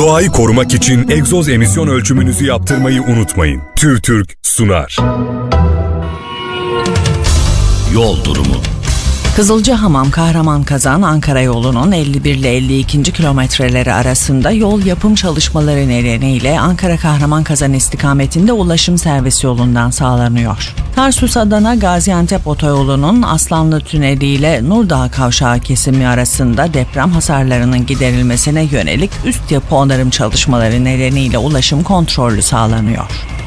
Doğayı korumak için egzoz emisyon ölçümünüzü yaptırmayı unutmayın. TÜRTÜRK sunar. Yol durumu Kızılcahamam Kahraman Kazan Ankara yolunun 51 ile 52. kilometreleri arasında yol yapım çalışmaları nedeniyle Ankara Kahraman Kazan istikametinde ulaşım servis yolundan sağlanıyor. Tarsus Adana Gaziantep otoyolunun Aslanlı Tüneli ile Nurdağ Kavşağı kesimi arasında deprem hasarlarının giderilmesine yönelik üst yapı onarım çalışmaları nedeniyle ulaşım kontrollü sağlanıyor.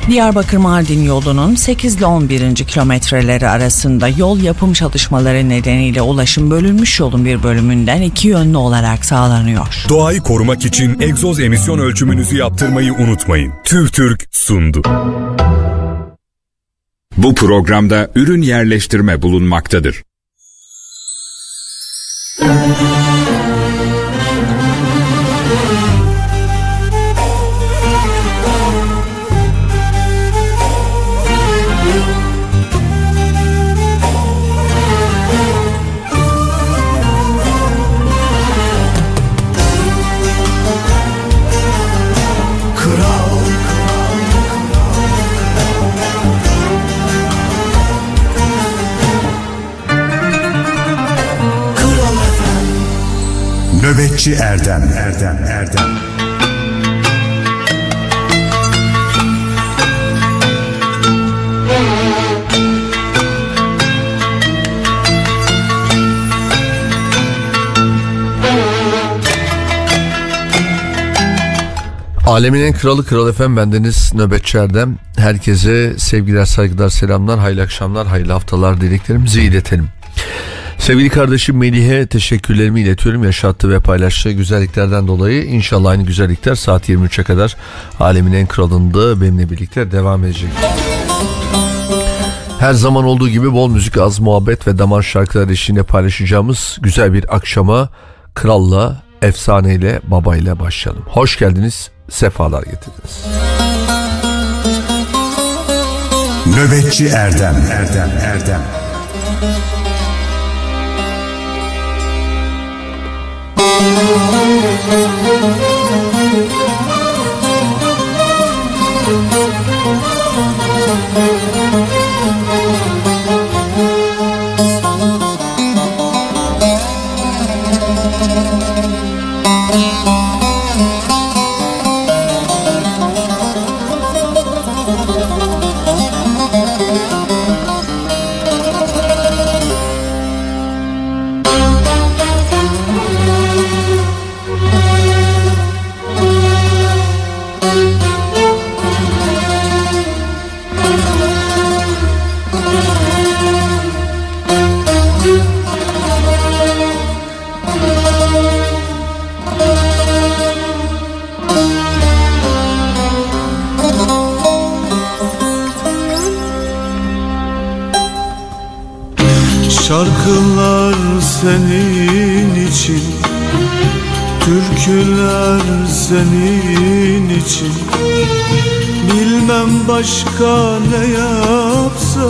Diyarbakır Mardin yolunun 8 ile 11. kilometreleri arasında yol yapım çalışmaları nedeniyle ulaşım bölünmüş yolun bir bölümünden iki yönlü olarak sağlanıyor. Doğayı korumak için egzoz emisyon ölçümünüzü yaptırmayı unutmayın. TÜRTÜRK sundu. Bu programda ürün yerleştirme bulunmaktadır. Nöbetçi Erdem Erdem Erdem Alemin kralı kral efem bendeniz Nöbetçi Erdem. Herkese sevgiler, saygılar, selamlar, hayırlı akşamlar, hayırlı haftalar dileklerimizi iletelim. Sevgili kardeşim Melih'e teşekkürlerimi iletiyorum. Yaşattığı ve paylaştığı güzelliklerden dolayı inşallah aynı güzellikler saat 23'e kadar alemin en kralında benimle birlikte devam edecek. Her zaman olduğu gibi bol müzik, az muhabbet ve damar şarkılar eşliğinde paylaşacağımız güzel bir akşama kralla, efsaneyle, babayla başlayalım. Hoş geldiniz, sefalar getirdiniz. Nöbetçi Erdem Erdem Erdem Şarkılar senin için. Türküler senin için. Bilmem başka ne yapsam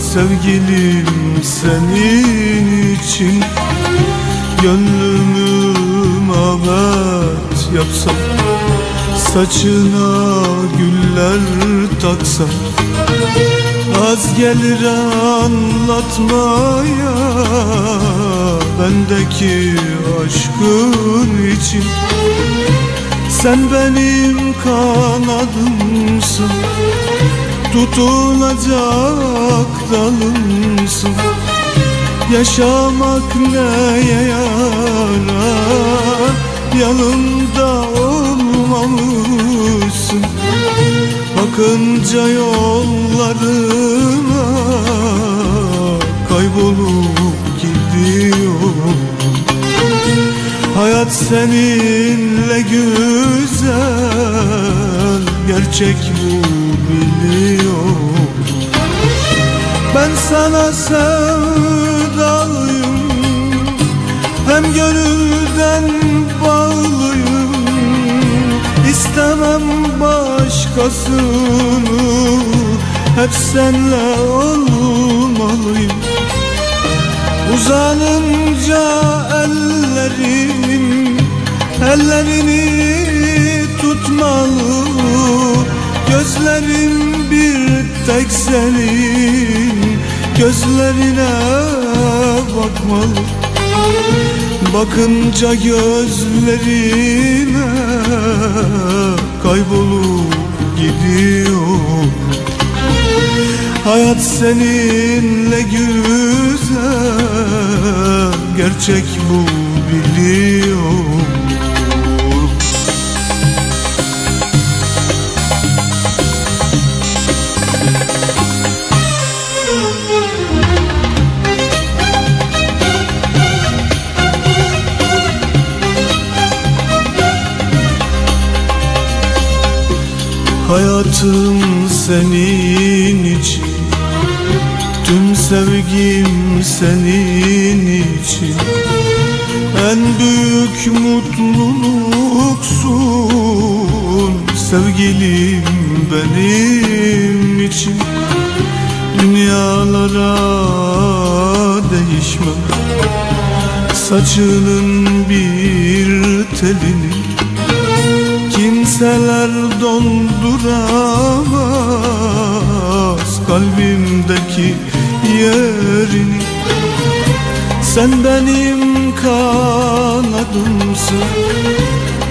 Sevgilim senin için. Gönlümü mabet yapsam Saçına güller taksam Az gelir anlatmaya Bendeki aşkın için. Sen benim kanadımsın Tutunacak dalımsın. Yaşamak neye yarar? Yanımda olmamışsın Bakınca yollarına kaybolup gidiyor Hayat seninle güzel Gerçek bu biliyor Ben sana sevdalıyım Hem gönülden bağlıyım. İstemem başkasını Hep senle olmalıyım. Uzanınca ellerim Ellerini tutmalı. Gözlerim bir tek senin Gözlerine bakmalı. Bakınca gözlerine kaybolup gidiyor. Hayat seninle güzel Gerçek bu biliyorum Hayatım senin için. Tüm sevgim senin için. En büyük mutluluksun. Sevgilim benim için. Dünyalara değişmem. Saçının bir telini kalbimdeki yerini Sen benim kanadımsın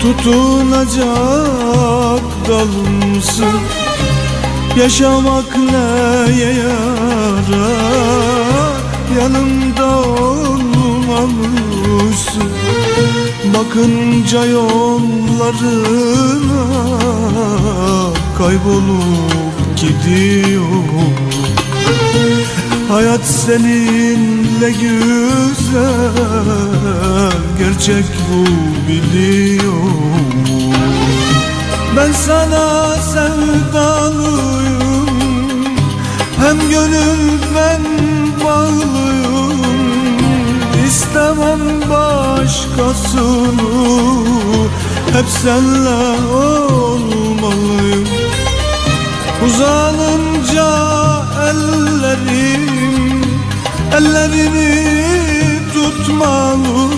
Tutunacak dalımsın. Yaşamak neye yarar? Yanımda olmamışsın. Bakınca yollarına kaybolup gidiyor Hayat seninle güzel Gerçek bu biliyorum Ben sana sevdalıyım Hem gönülden bağlıyım. İstemem başkasını Hep senle olmalıyım. Uzanınca ellerim Ellerini tutmalı.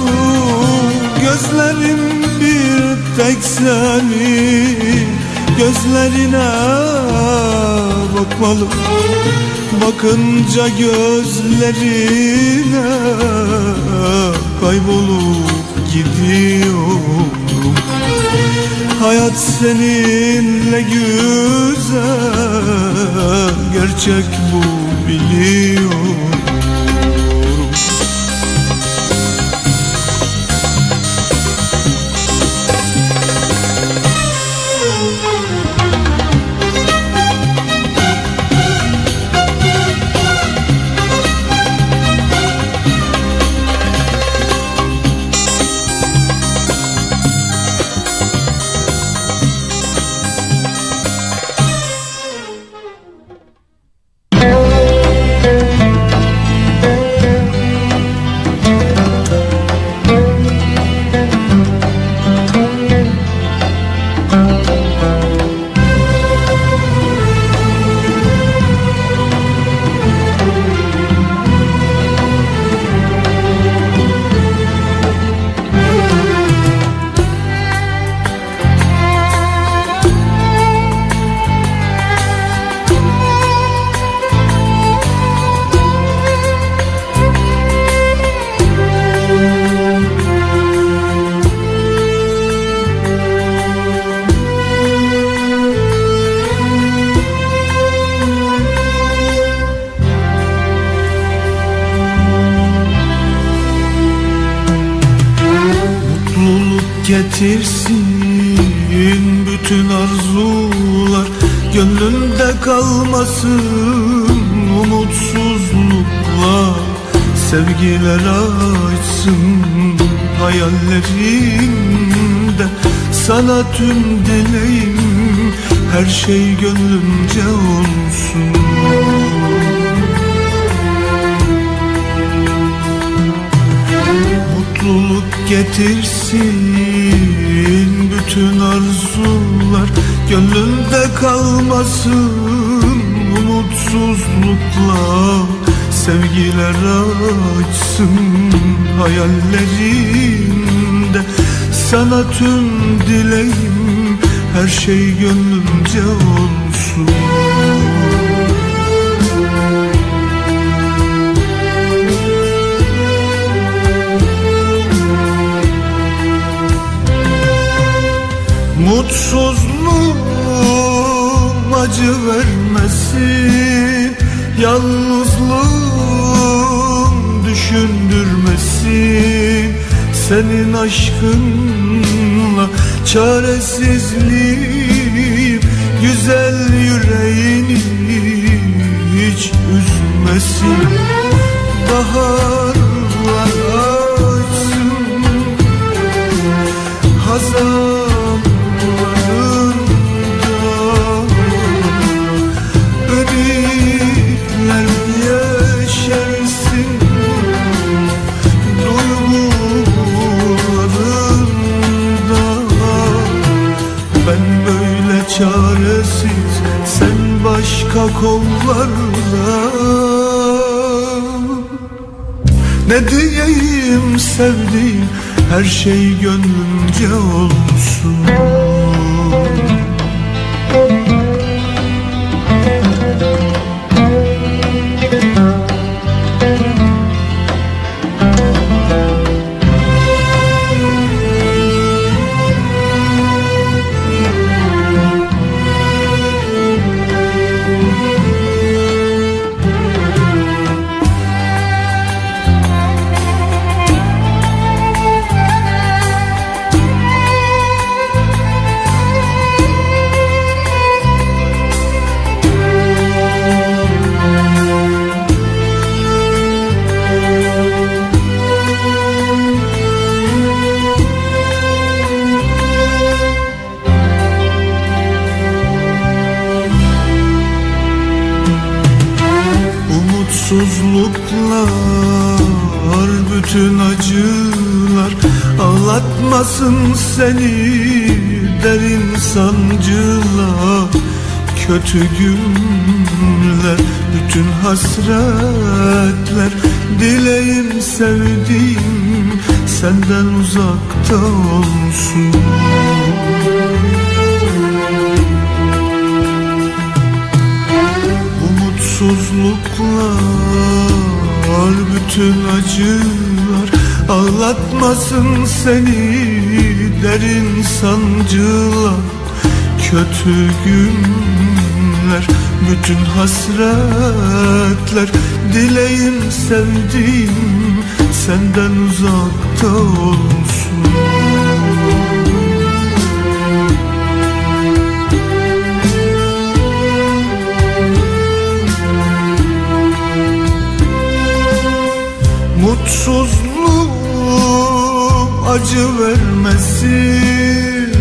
Gözlerim bir tek senin Gözlerine bakmalı. Bakınca gözlerine kaybolup gidiyorum Hayat seninle güzel. Gerçek bu biliyorum şey gönlümce olsun. Mutsuzluğum acı vermesin Yalnızlığım düşündürmesin Senin aşkınla çaresiz sen başka kollarda ne diyeyim sevdiğim her şey gönlümce olsun seni derin sancılar Kötü günler, bütün hasretler. Dileğim sevdiğim senden uzakta olsun. Umutsuzluklar, bütün acılar Ağlatmasın seni derin sancılar Kötü günler, bütün hasretler Dileğim sevdiğim senden uzakta olsun. Mutsuzluğum acı vermesin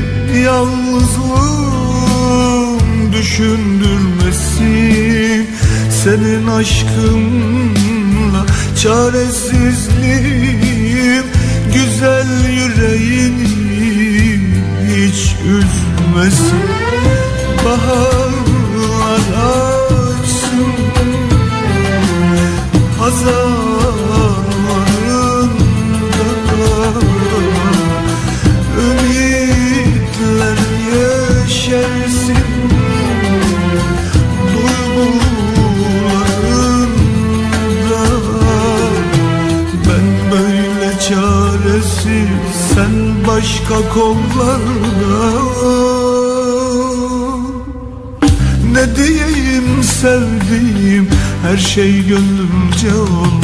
Yalnızlığım düşündürmesin. Senin aşkınla çaresizliğim Güzel yüreğini hiç üzmesin. Baharlar açsın hazanlarında başka kollarda ne diyeyim sevdiğim her şey gönlümce olsun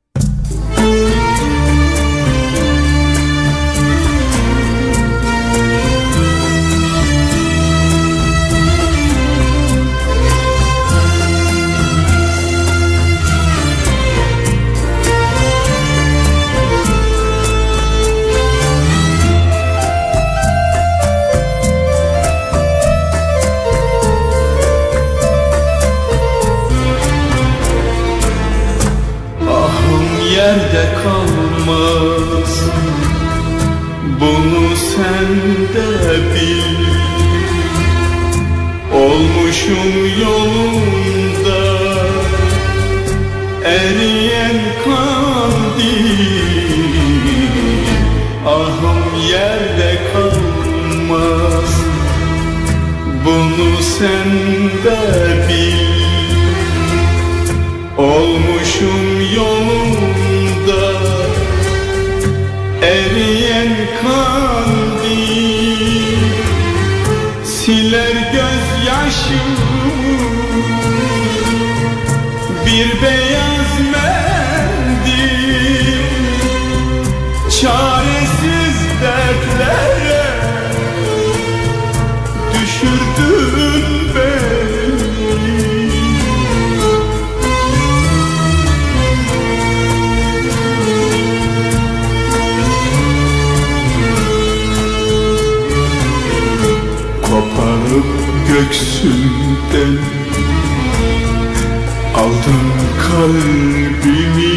Yerde kalmaz. Bunu sen de bil. Olmuşum yolunda. Eriyen kandil. Ahım yerde kalmaz. Bunu sen de bil. Olmuşum yolunda Eriyen kandil Siler gözyaşımı Bir beyaz göksümden Aldın kalbimi.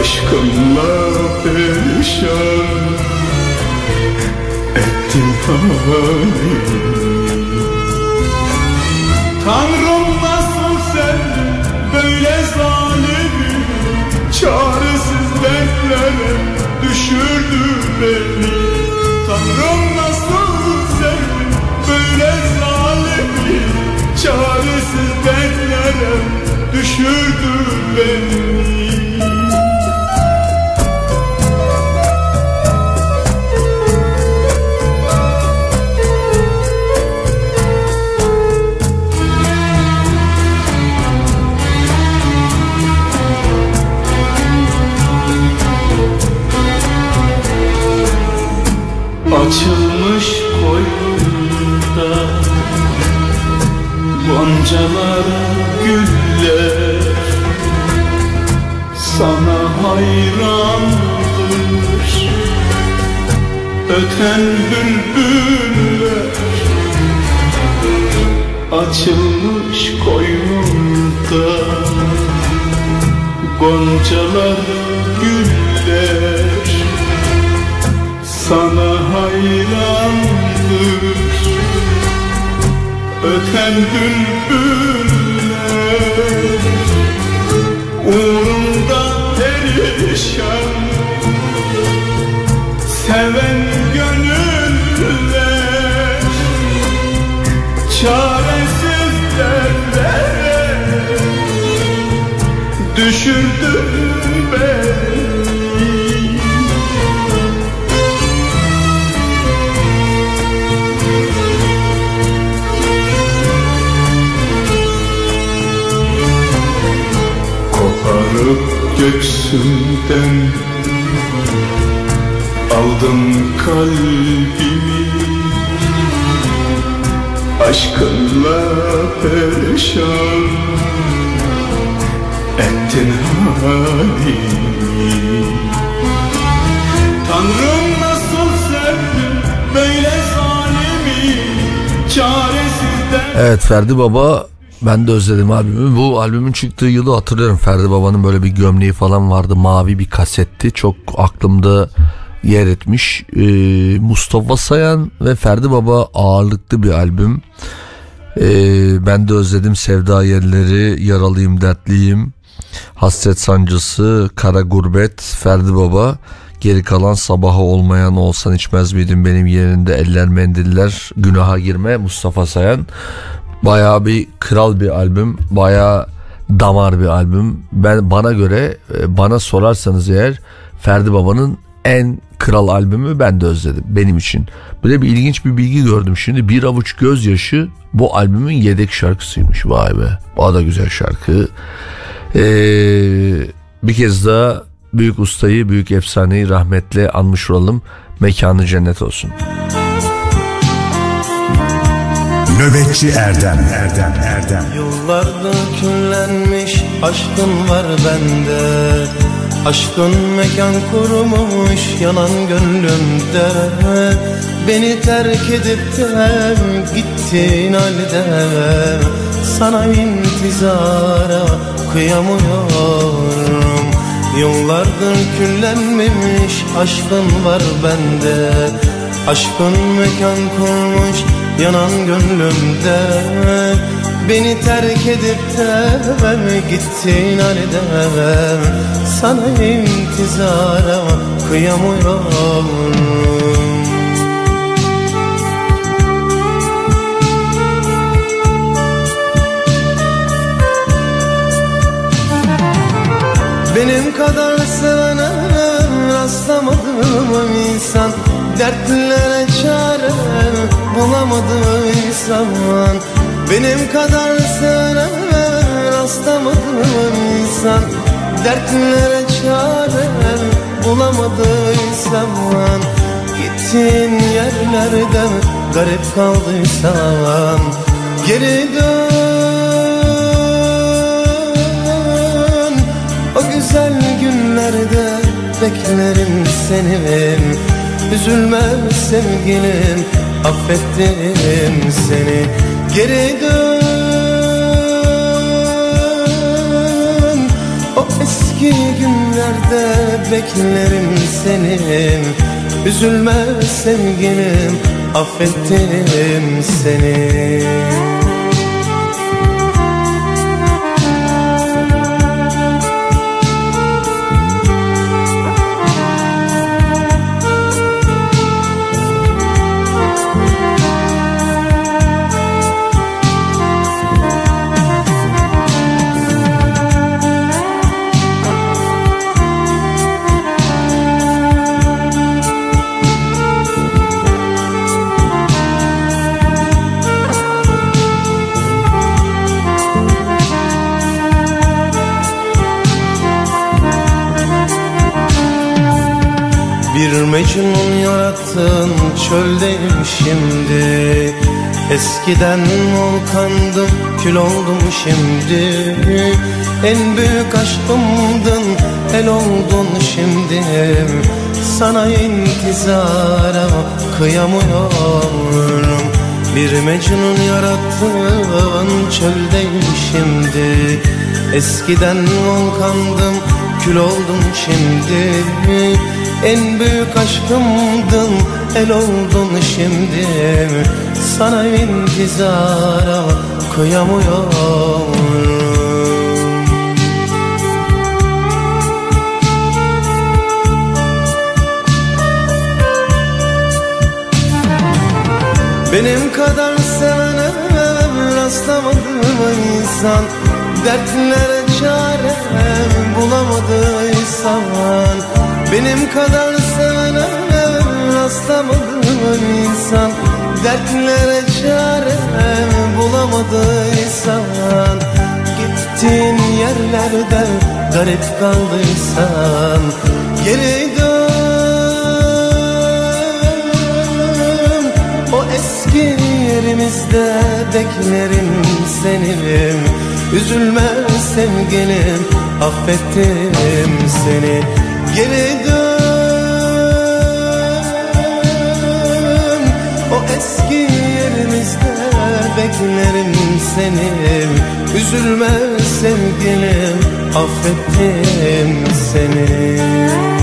Aşkınla perişan Ettin halimi Tanrım nasıl sen böyle zalimi Çaresiz dertlere düşürdü beni. Tanrım nasıl dertlere düşürdü beni. Açılmış koynunda Goncalar güller Sana hayrandır. Öten bülbüller Açılmış koynunda. Goncalar güller sana hayrandır. Öten bülbüller Oh. Koparıp göksümden Aldın kalbimi. Aşkınla perişan Ettin halimi. Tanrım nasıl sevdin böyle zalimi Çaresizden Evet Ferdi Baba ben de özledim albümü. Bu albümün çıktığı yılı hatırlıyorum. Ferdi Baba'nın böyle bir gömleği falan vardı. Mavi bir kasetti. Çok aklımda yer etmiş. Ee, Mustafa Sayan ve Ferdi Baba ağırlıklı bir albüm. Ee, ben de özledim Sevda Yerleri, Yaralıyım Dertliyim, Hasret Sancısı, Kara Gurbet, Ferdi Baba. Geri kalan sabaha olmayan olsan içmez miydin benim yerinde eller mendiller günaha girme Mustafa Sayan. Bayağı bir kral bir albüm. Bayağı damar bir albüm. Ben bana göre e, bana sorarsanız eğer Ferdi Baba'nın en kral albümü ben de özledim benim için. Böyle bir ilginç bir bilgi gördüm şimdi. Bir avuç gözyaşı bu albümün yedek şarkısıymış. Vay be. O da güzel şarkı. Ee, bir kez daha büyük ustayı, büyük efsaneyi rahmetle anmış olalım. Mekanı cennet olsun. Nöbetçi Erdem. Erdem Erdem. Yıllardır küllenmiş aşkın var bende. Aşkın mekan kurmuş yanan gönlümde. Beni terk edip de gittin halde. Sana intizara kıyamıyorum. Yıllardır küllenmemiş aşkın var bende. Aşkın mekan kurmuş yanan gönlümde Beni terk edip de gittin halde Sana intizara kıyamıyorum. Benim kadar sevene rastlamadım insan Dertlere çare bulamadıysan Benim kadar sevene rastlamadım insan. Dertlere çare bulamadıysan Gittiğin yerlerde garip kaldıysan Geri dön. O güzel günlerde beklerim seni Üzülme sevgilim affettim seni. Geri dön. O eski günlerde beklerim seni Üzülme sevgilim affettim seni Eskiden volkandım kül oldum şimdi. En büyük aşkımdın el oldun şimdi. Sana intizara kıyamıyorum. Bir Mecnun yarattın çöldeyim şimdi. Eskiden volkandım kül oldum şimdi en büyük aşkımdın el oldun şimdi. Sana intizara kıyamıyorum. Benim kadar sevene rastlamadım insan. Dertlere çare bulamadıysan Benim kadar sevene rastlamadım insan. Dertlere çare bulamadıysan. Gittiğin yerlerde garip kaldıysan. Geri dön. O eski yerimizde beklerim seni. Üzülme sevgilim affettim seni Geri dön. O eski yerimizde beklerim seni. Üzülme sevgilim affettim seni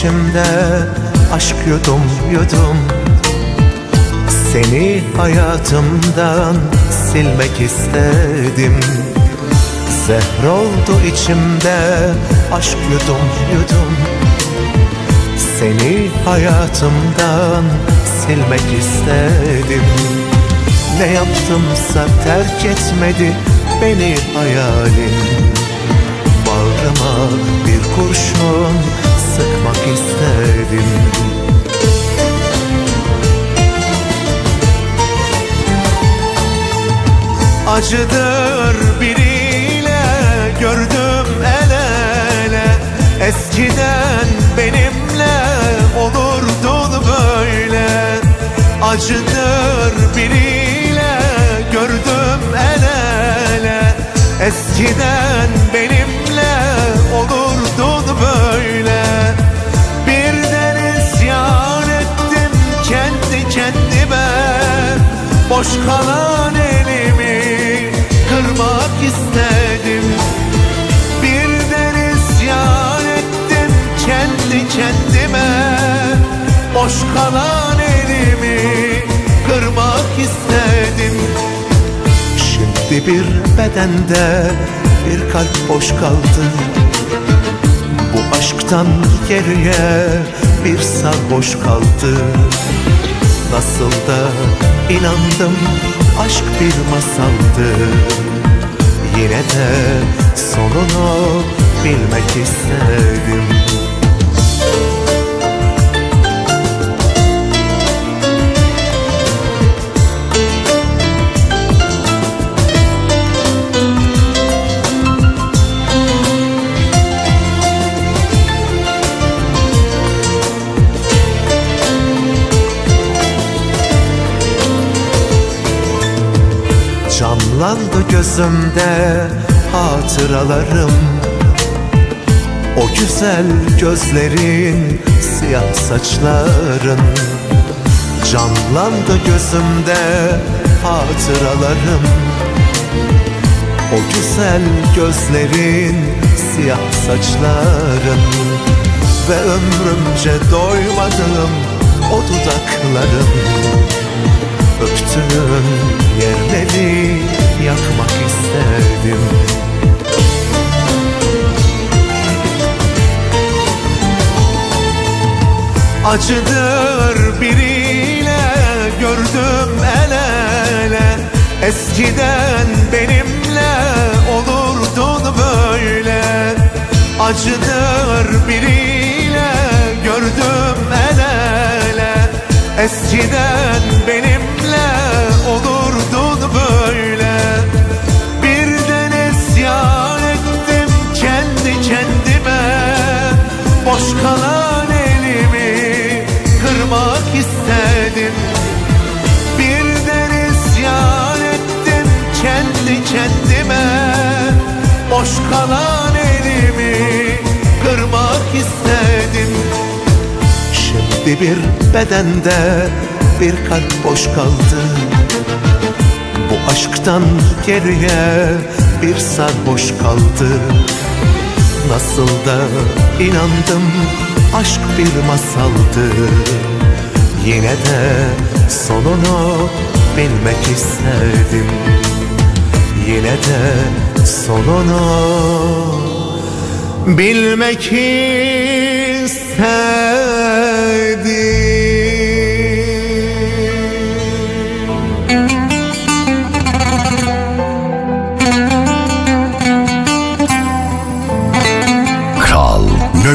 içimde aşk yudum yudum. Seni hayatımdan silmek istedim. Zehr oldu içimde aşk yudum yudum. Seni hayatımdan silmek istedim. Ne yaptımsa terk etmedi beni hayalin Bağrıma bir kurşun isterdim. Acıdır biriyle gördüm el ele. Eskiden benimle olurdun böyle. Acıdır biriyle gördüm el ele. Eskiden benimle olurdun böyle. Kendime. Boş kalan elimi kırmak istedim. Birden isyan ettim kendi kendime. Boş kalan elimi kırmak istedim. Şimdi bir bedende bir kalp boş kaldı. Bu aşktan geriye bir sarhoş kaldı Nasıl da inandım aşk bir masaldı. Yine de sonunu bilmek istedim Canlandı gözümde hatıralarım. O güzel gözlerin, siyah saçların. Canlandı gözümde hatıralarım. O güzel gözlerin, siyah saçların. Ve ömrümce doymadığım o dudakların Öptüğün yerleri yakmak isterdim. Acıdır biriyle gördüm el ele. Eskiden benimle olurdun böyle. Acıdır biriyle gördüm el ele. Eskiden benimle kalan elimi kırmak istedim Birden isyan ettim kendi kendime. Boş kalan elimi kırmak istedim Şimdi bir bedende bir kalp boş kaldı. Bu aşktan geriye bir sarhoş kaldı Nasıl da inandım aşk bir masaldı. Yine de sonunu bilmek isterdim. Yine de sonunu bilmek isterdim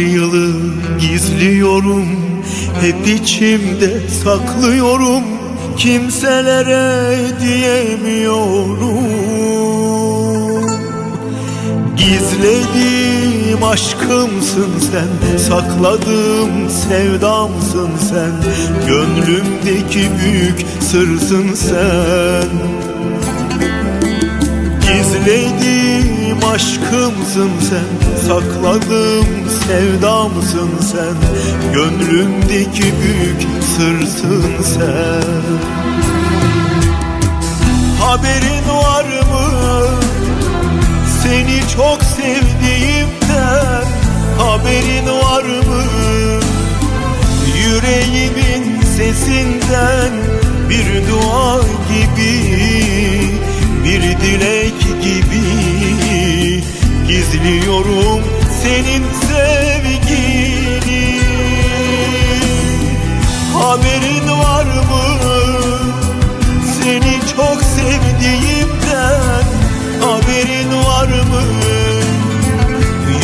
yılı gizliyorum. Hep içimde saklıyorum. Kimselere diyemiyorum. Gizlediğim aşkımsın sen. Sakladığım sevdamsın sen. Gönlümdeki büyük sırsın sen. Gizlediğim aşkımsın sen. Sakladığım sevdamsın sen? Gönlümdeki büyük sırsın sen. Haberin var mı? Çok sevdiğimden haberin var mı? Yüreğimin sesinden bir dua gibi Bir dilek gibi Gizliyorum senin sevgini Haberin var mı? Seni çok sevdiğimden Haberin var mı?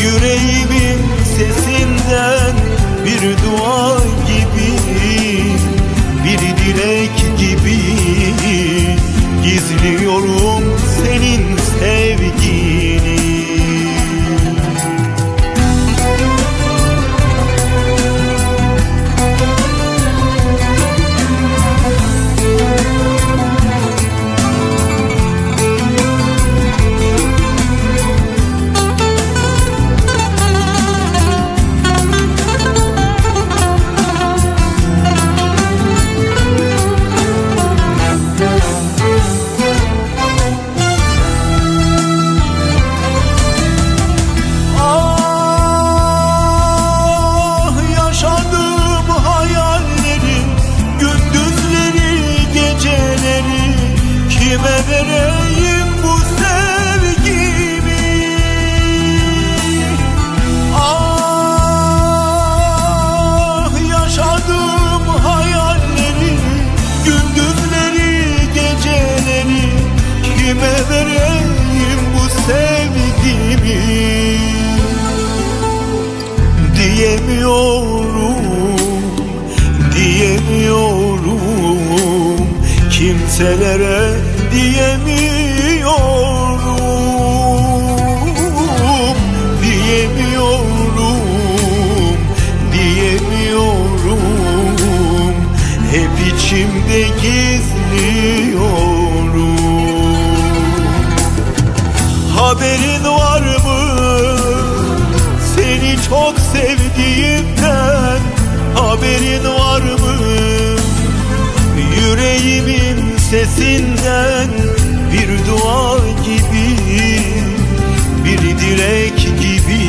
Yüreğimin sesinden bir dua gibi Bir dilek gibi Gizliyorum senin sevgini sesinden bir dua gibi Bir dilek gibi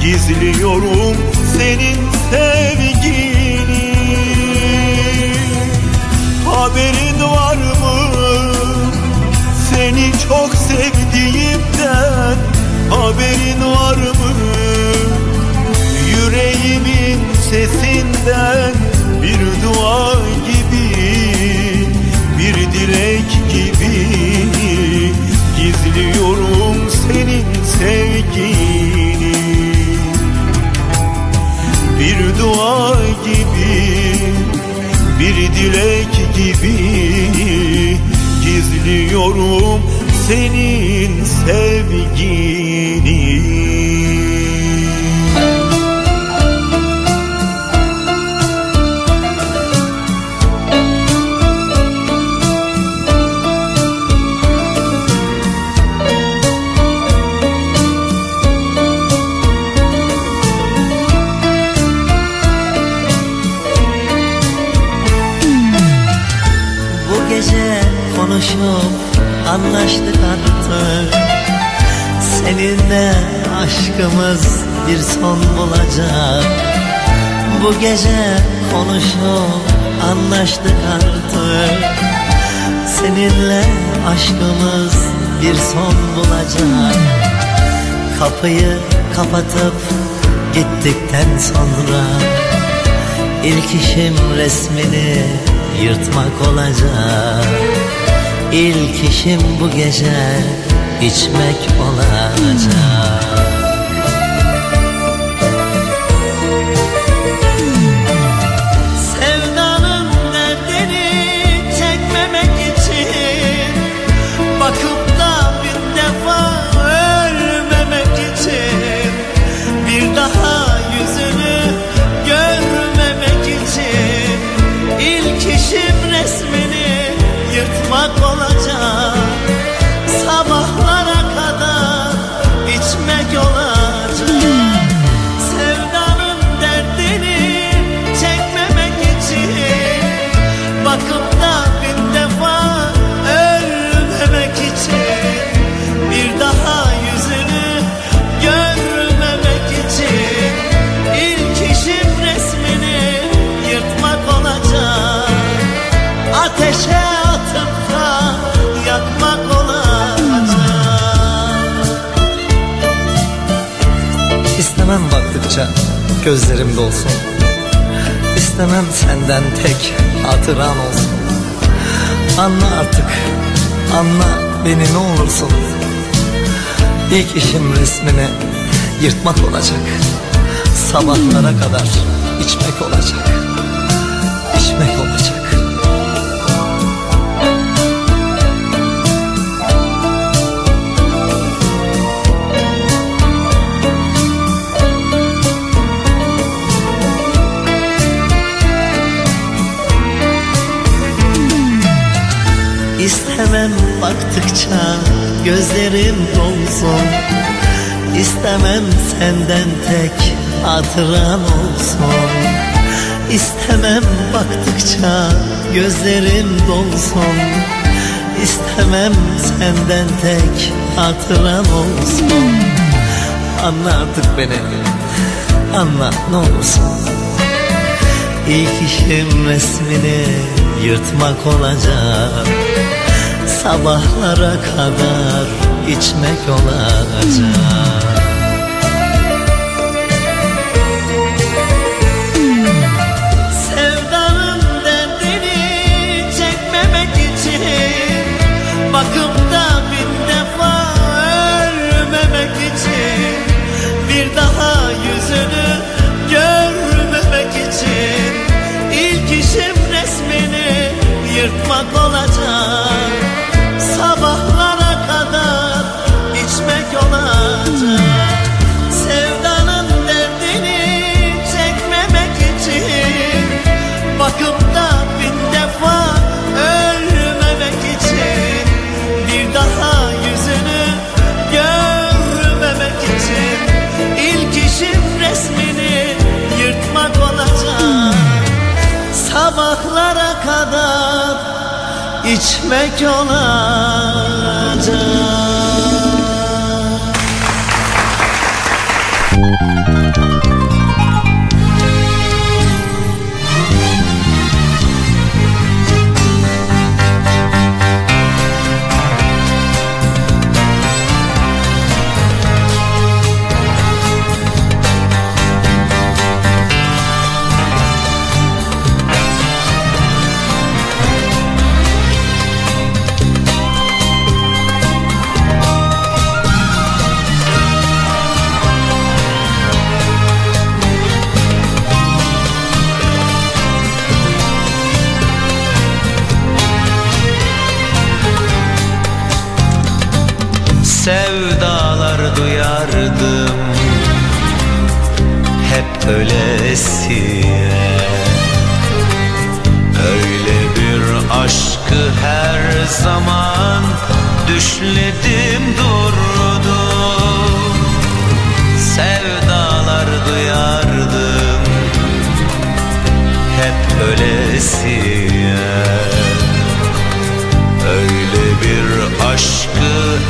gizliyorum senin sevgini Haberin var mı? Seni çok sevdiğimden haberin var mı? Yüreğimin sesinden anlaştık artık. Seninle aşkımız bir son bulacak Bu gece konuşup anlaştık artık. Seninle aşkımız bir son bulacak Kapıyı kapatıp gittikten sonra İlk işim resmini yırtmak olacak İlk işim bu gece içmek olacak baktıkça gözlerim dolsun. İstemem senden tek hatıran olsun. Anla artık Anla beni ne olursun. İlk işim resmini yırtmak olacak. Sabahlara kadar içmek olacak İstemem baktıkça gözlerim dolsun. İstemem senden tek hatıran olsun. İstemem baktıkça gözlerim dolsun. İstemem senden tek hatıran olsun. Anla artık beni. Anla ne olursun. İlk işim resmini yırtmak olacak Sabahlara kadar içmek olacak içmek olacak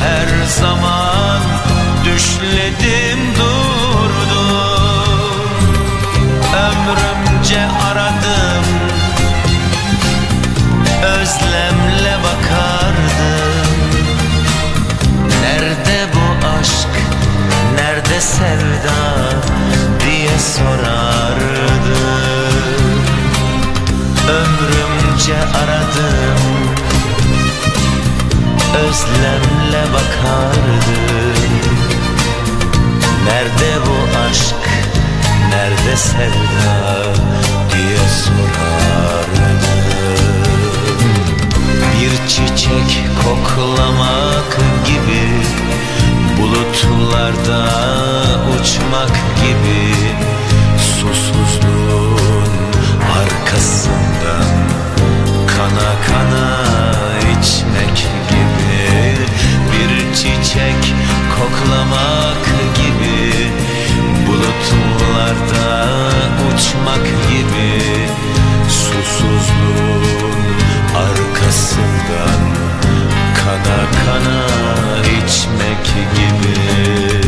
her zaman düşledim durdum Ömrümce aradım Özlemle bakardım. Nerede bu aşk, nerede sevda diye sorardım. Ömrümce aradım özlemle bakardım. Nerede bu aşk, nerede sevda diye sorardım. Bir çiçek koklamak gibi Bulutlarda uçmak gibi Susuzluğun arkasından Kana kana içmek çiçek koklamak gibi Bulutlarda uçmak gibi Susuzluğun arkasından Kana kana içmek gibi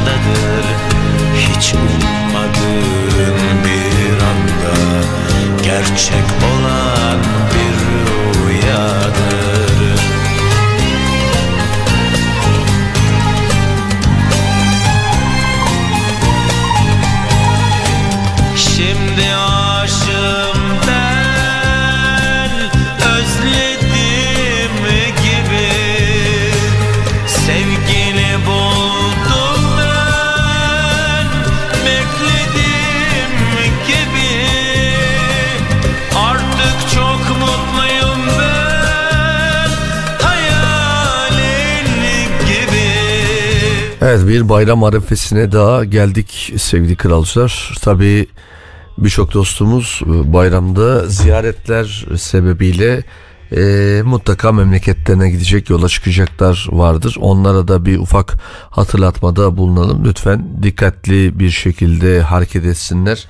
karşındadır Hiç ummadığın bir anda Gerçek olan Evet bir bayram arifesine daha geldik sevgili kralcılar. Tabii birçok dostumuz e, bayramda ziyaretler sebebiyle e, mutlaka memleketlerine gidecek yola çıkacaklar vardır. Onlara da bir ufak hatırlatmada bulunalım. Lütfen dikkatli bir şekilde hareket etsinler.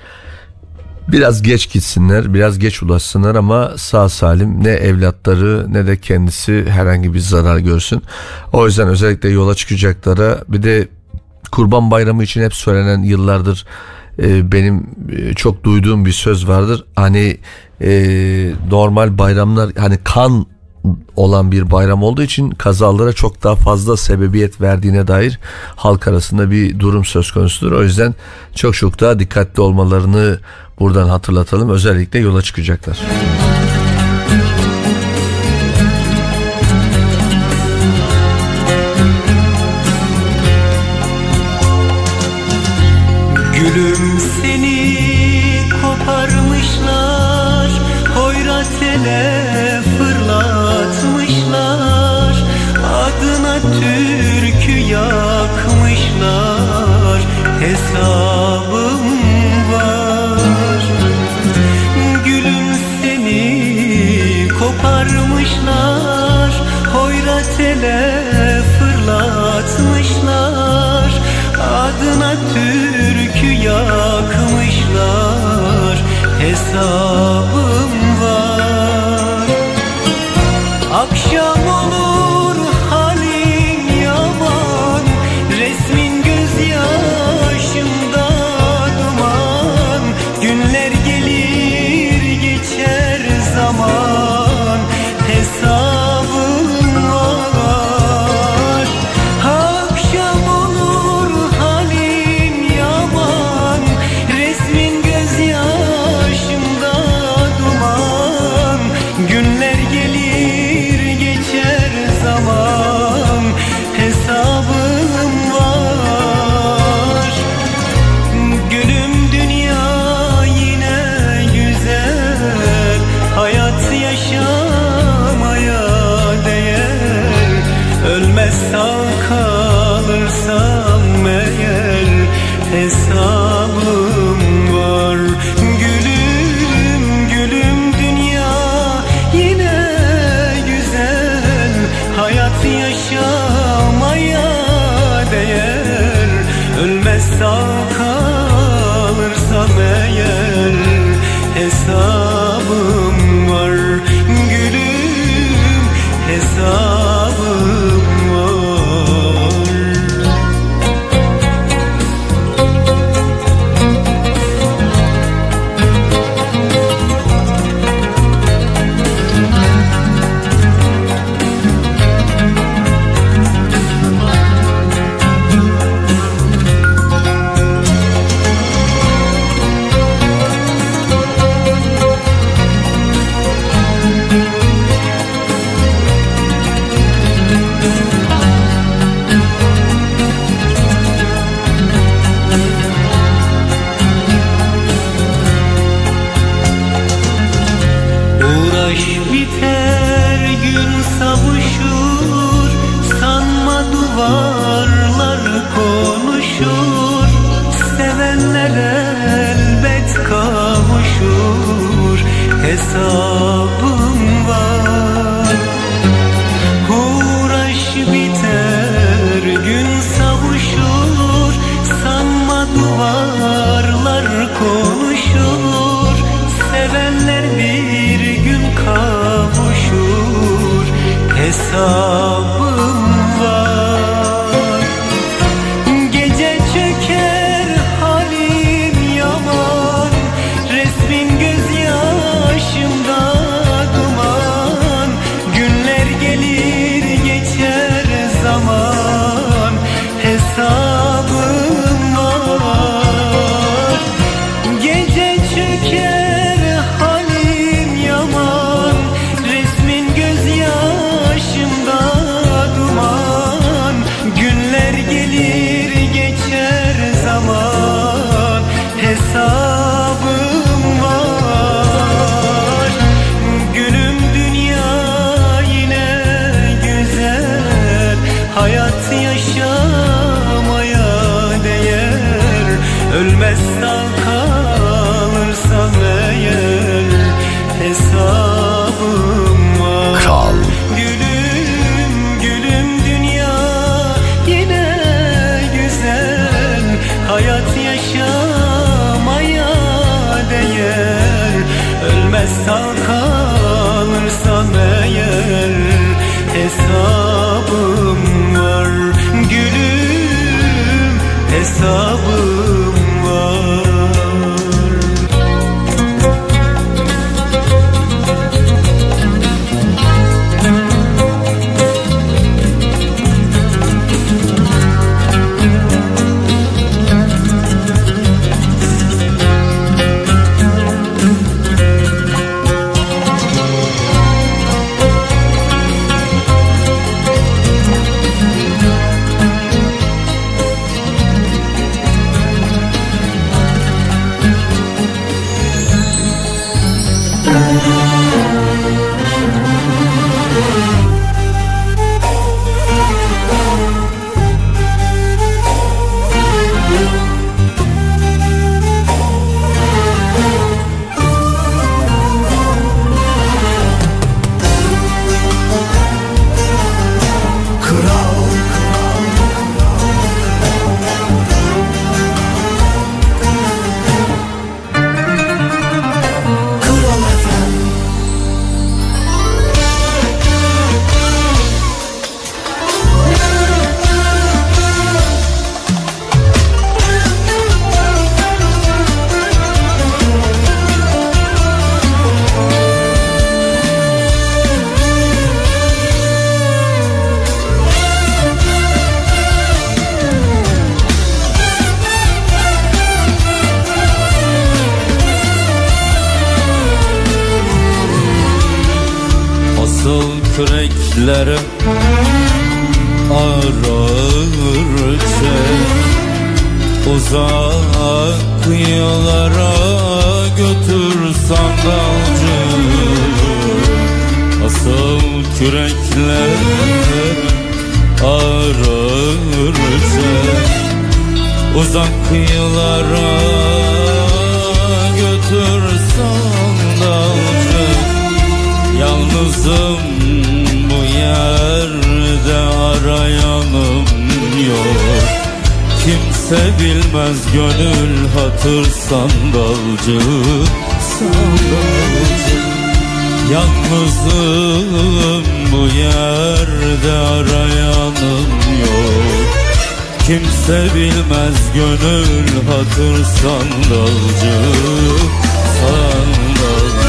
Biraz geç gitsinler, biraz geç ulaşsınlar ama sağ salim ne evlatları ne de kendisi herhangi bir zarar görsün. O yüzden özellikle yola çıkacaklara bir de Kurban Bayramı için hep söylenen yıllardır e, benim e, çok duyduğum bir söz vardır. Hani e, normal bayramlar hani kan olan bir bayram olduğu için kazalara çok daha fazla sebebiyet verdiğine dair halk arasında bir durum söz konusudur. O yüzden çok çok daha dikkatli olmalarını buradan hatırlatalım. Özellikle yola çıkacaklar. Gülüm love Duygularım Bilmez gönül hatır sandalcı Sandalcı. Yalnızım bu yerde arayanım yok. Kimse bilmez gönül hatır sandalcı Sandalcı.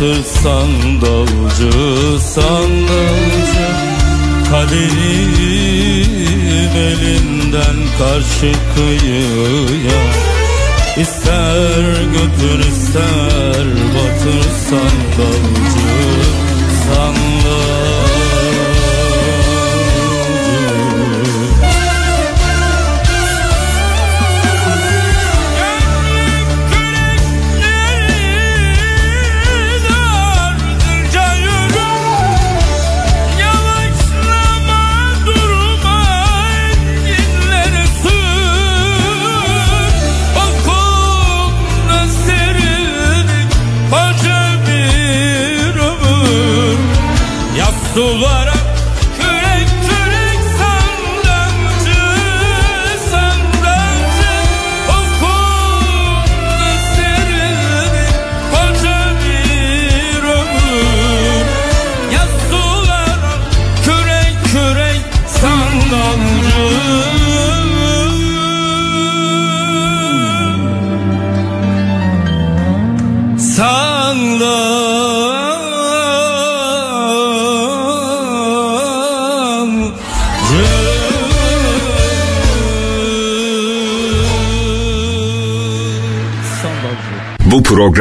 Yoktur sandalcı sandalcı Kaderim elinden karşı kıyıya. İster götür ister batır sandalcı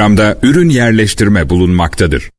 ortamda ürün yerleştirme bulunmaktadır.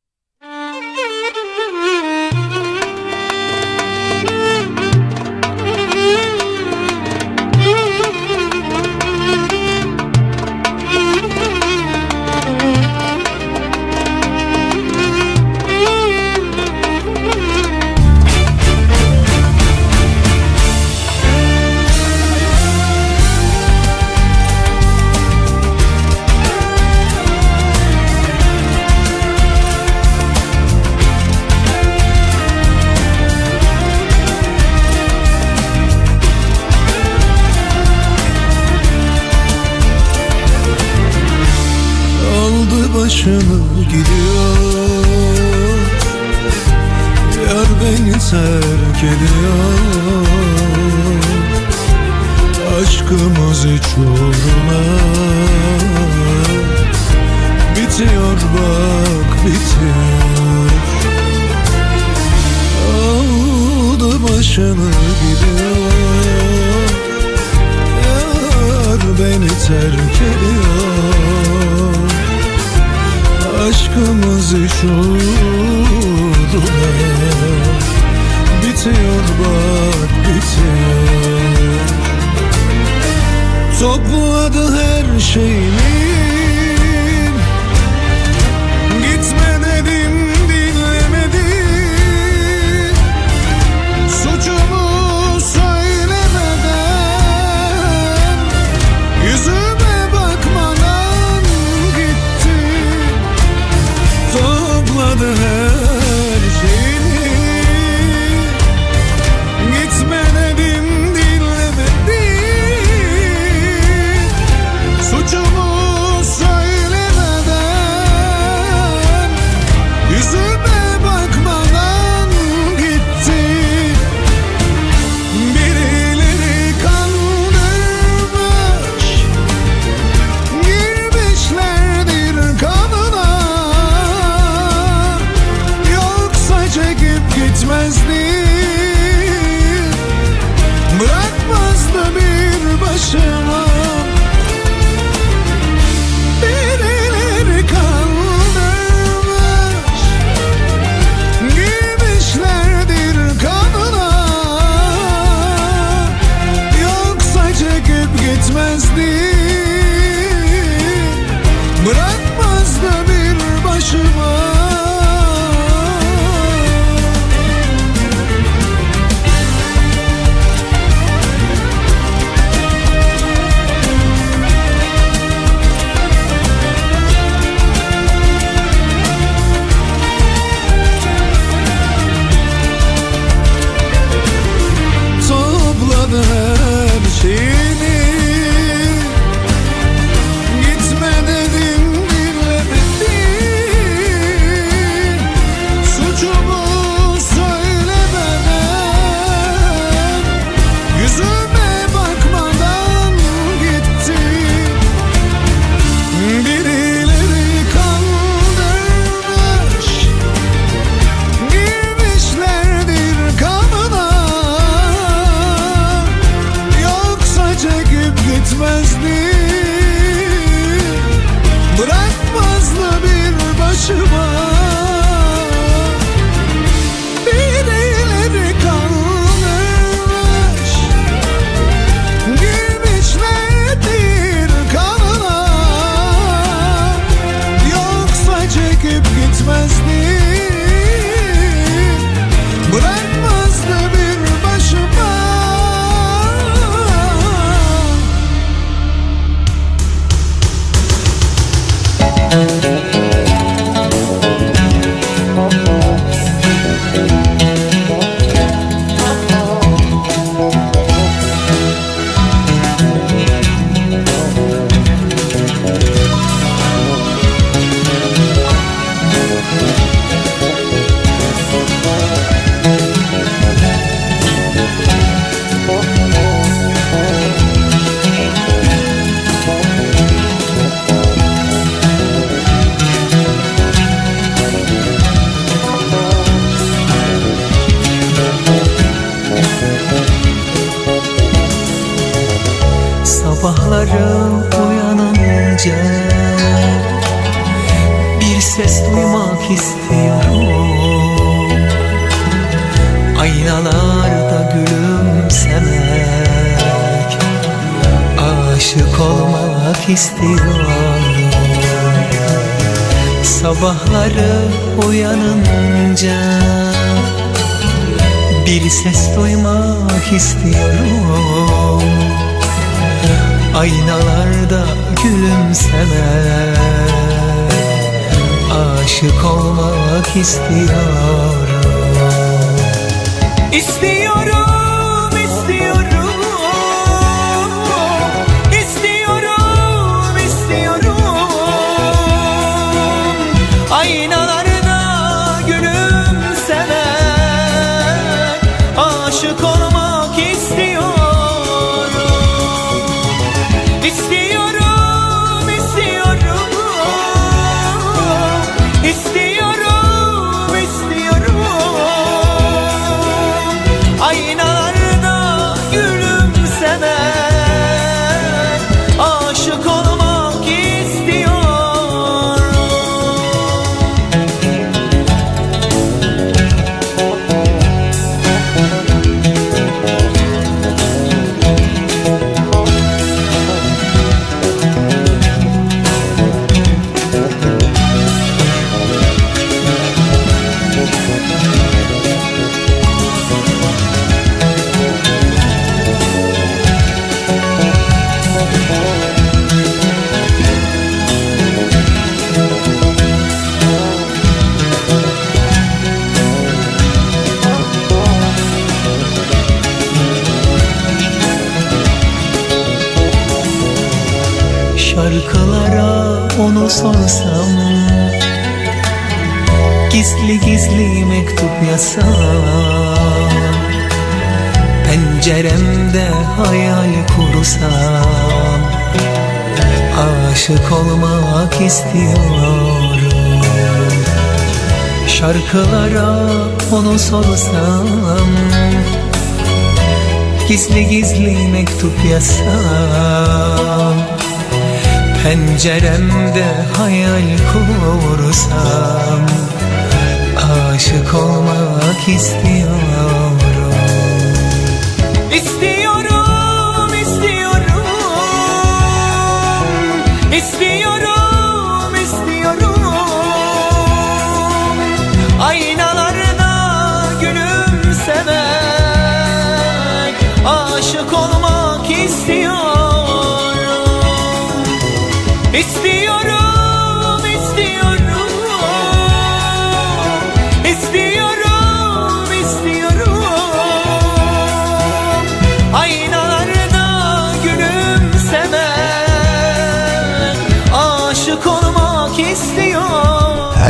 Aşık olmak istiyorum. Şarkılara onu sorsam Gizli gizli mektup yazsam Penceremde hayal kursam Aşık olmak istiyorum. İstiyorum,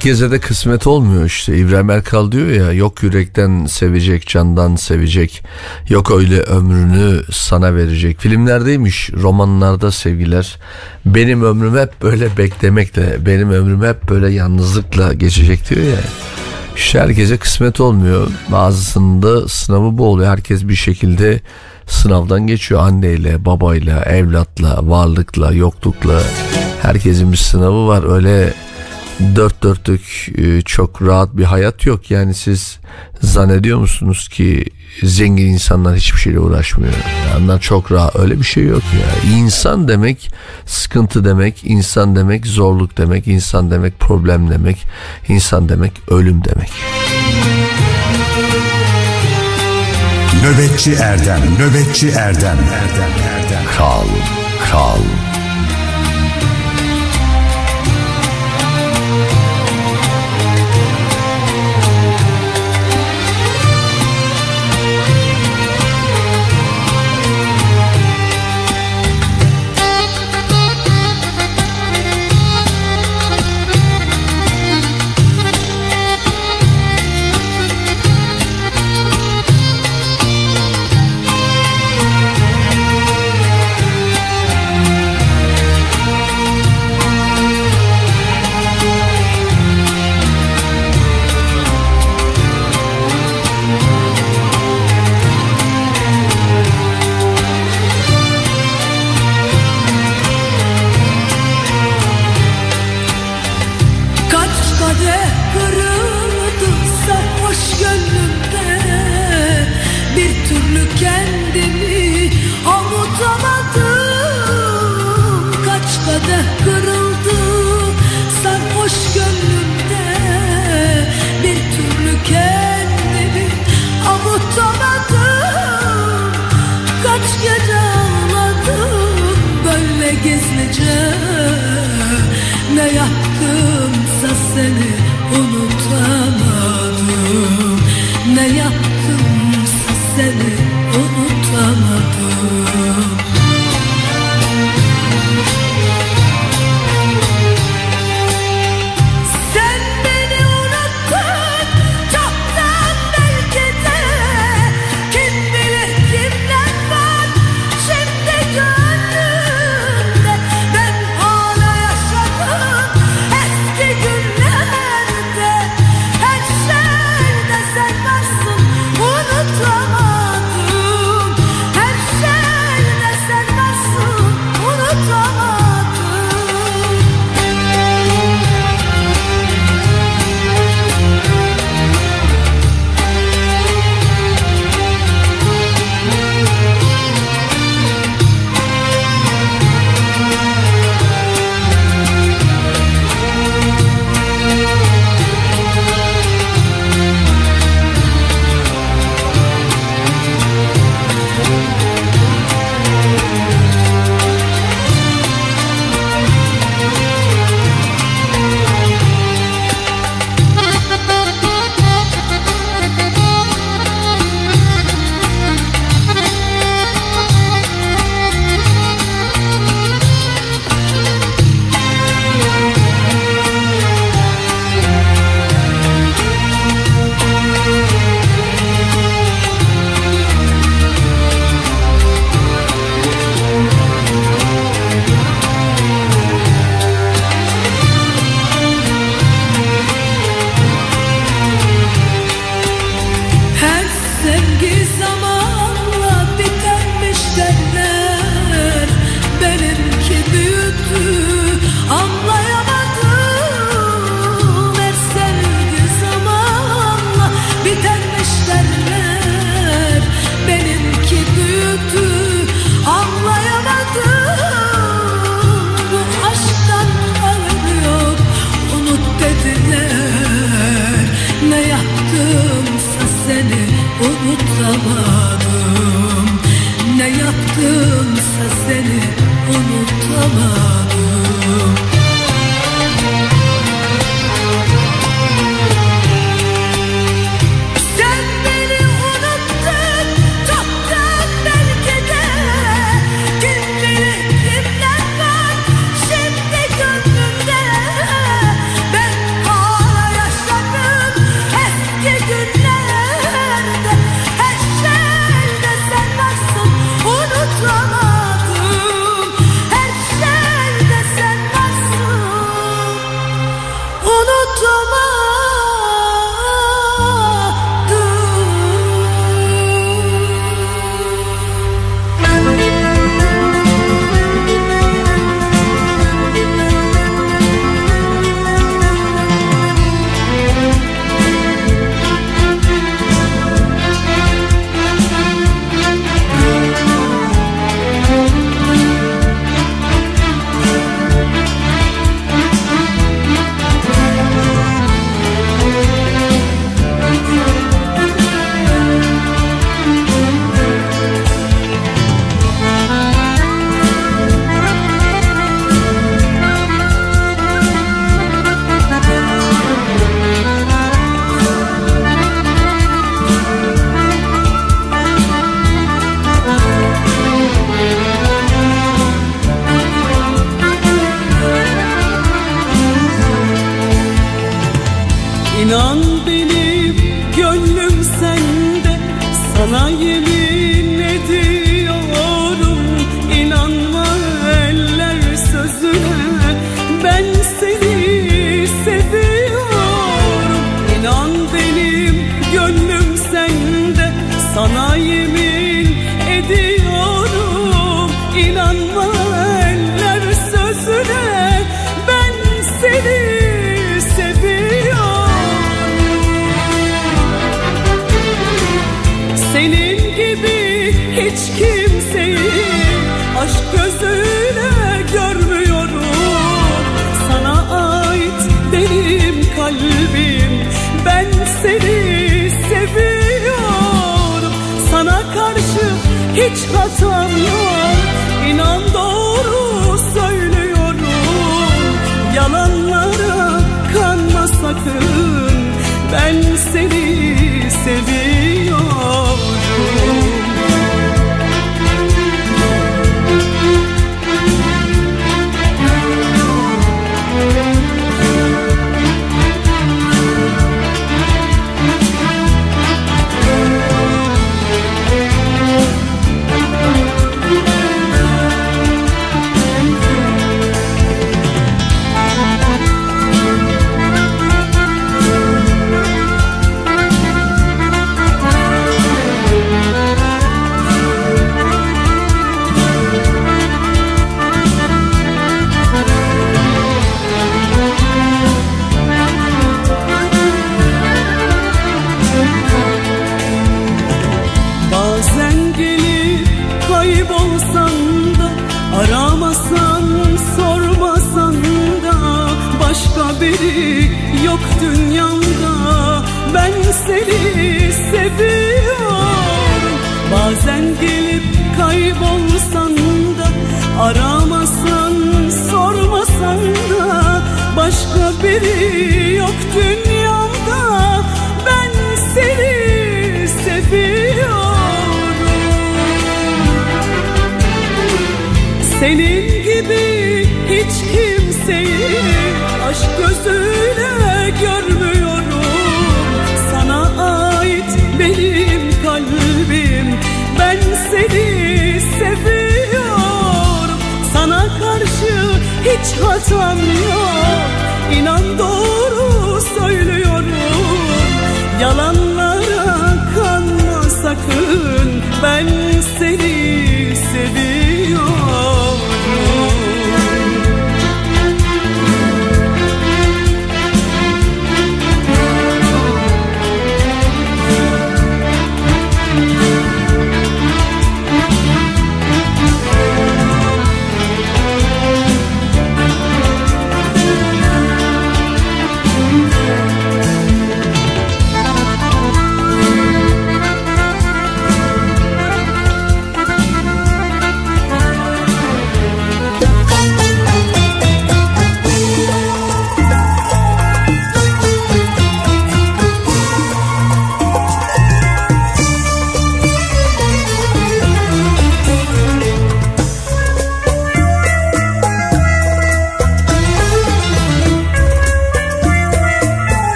Herkese de kısmet olmuyor işte. İbrahim Erkal diyor ya yok yürekten sevecek, candan sevecek. Yok öyle ömrünü sana verecek. Filmlerdeymiş, romanlarda sevgiler. Benim ömrüm hep böyle beklemekle, benim ömrüm hep böyle yalnızlıkla geçecek diyor ya. İşte herkese kısmet olmuyor. Bazısında sınavı bu oluyor. Herkes bir şekilde sınavdan geçiyor. Anneyle, babayla, evlatla, varlıkla, yoklukla. Herkesin bir sınavı var. Öyle dört dörtlük e, çok rahat bir hayat yok. Yani siz zannediyor musunuz ki zengin insanlar hiçbir şeyle uğraşmıyor? Onlar çok rahat. Öyle bir şey yok ya. İnsan demek sıkıntı demek, insan demek zorluk demek, insan demek problem demek, insan demek ölüm demek. Nöbetçi Erdem, Nöbetçi Erdem, Erdem, Erdem. Kral, kral. Guru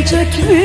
bitecek mi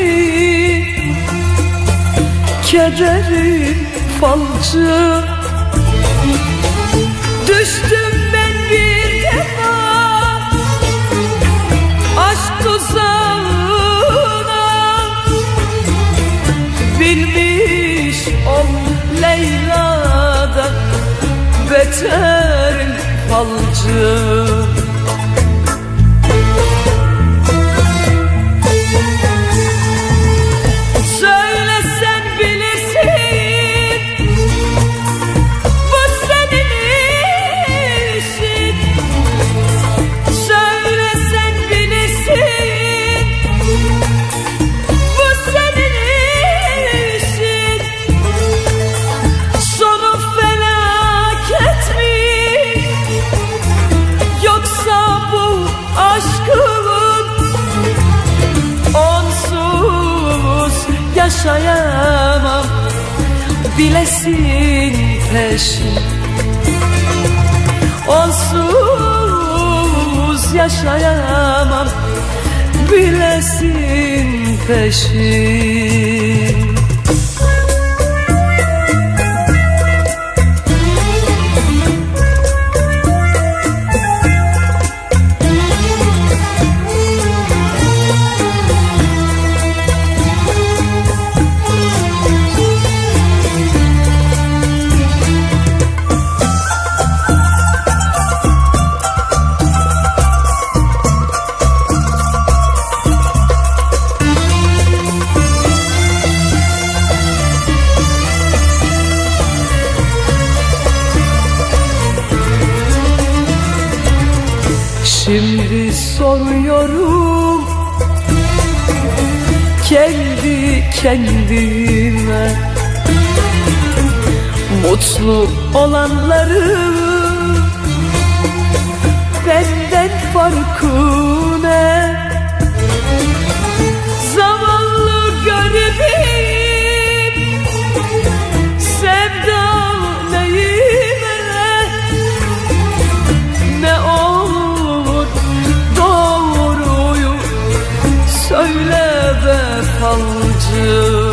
falcı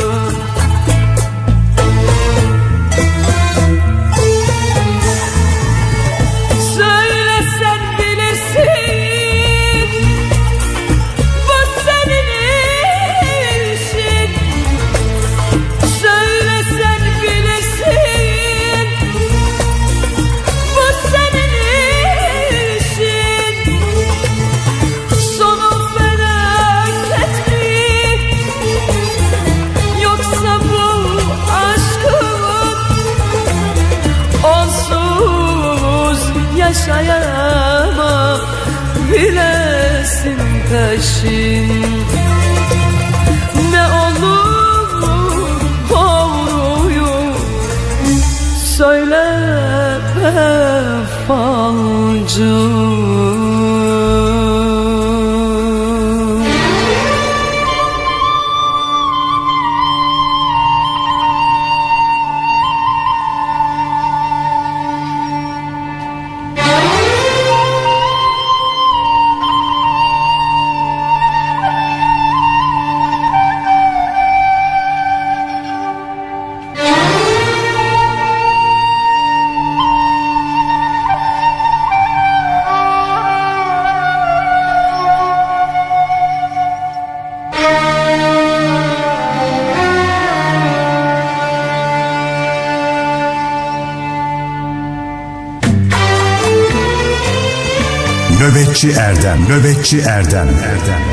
Erdem, Nöbetçi Erdem, Erdem,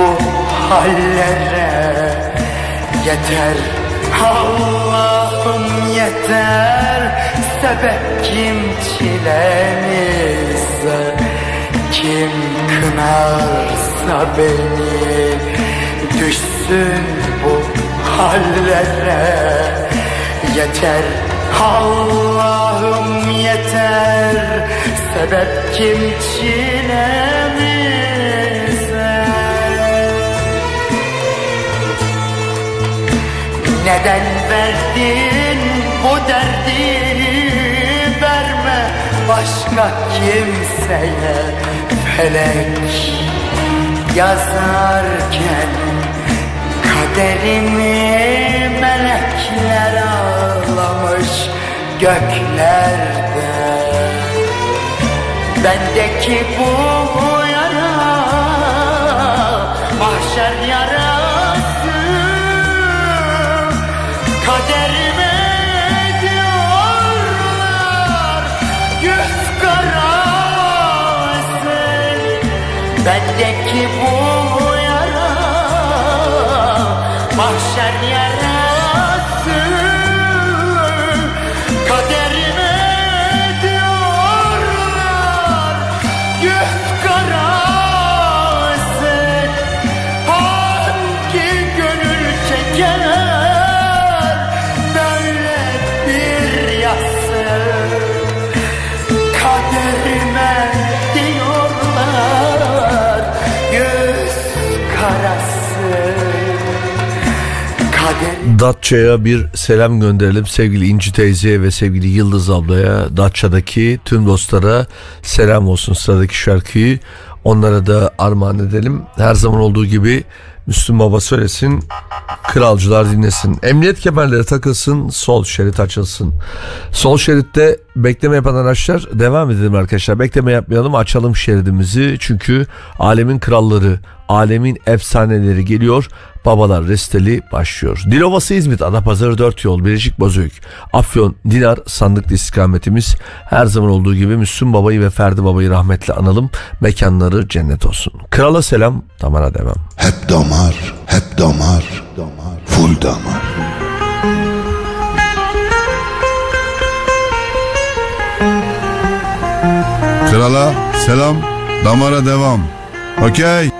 bu hallere Yeter. Allah'ım yeter. Sebep kim çilemize Kim kınarsa beni Düşsün bu hallere Yeter. Allah'ım yeter. Sebep kim çilemize Neden verdin bu derdi verme başka kimseye? Felek yazarken kaderimi melekler ağlamış göklerde. Bendeki bu Bendeki bu yara Datça'ya bir selam gönderelim. Sevgili İnci teyzeye ve sevgili Yıldız ablaya Datça'daki tüm dostlara selam olsun sıradaki şarkıyı. Onlara da armağan edelim. Her zaman olduğu gibi Müslüm Baba söylesin kralcılar dinlesin. Emniyet kemerleri takılsın sol şerit açılsın. Sol şeritte bekleme yapan araçlar devam edelim arkadaşlar. Bekleme yapmayalım açalım şeridimizi. Çünkü alemin kralları alemin efsaneleri geliyor Babalar Resteli başlıyor. Dilovası İzmit, Adapazarı 4 yol, Biricik Bozüyük, Afyon, Dinar sandıklı istikametimiz. Her zaman olduğu gibi Müslüm Baba'yı ve Ferdi Baba'yı rahmetle analım. Mekanları cennet olsun. Krala selam, damara devam. Hep damar, hep damar, full damar. Krala selam, damara devam. Okey.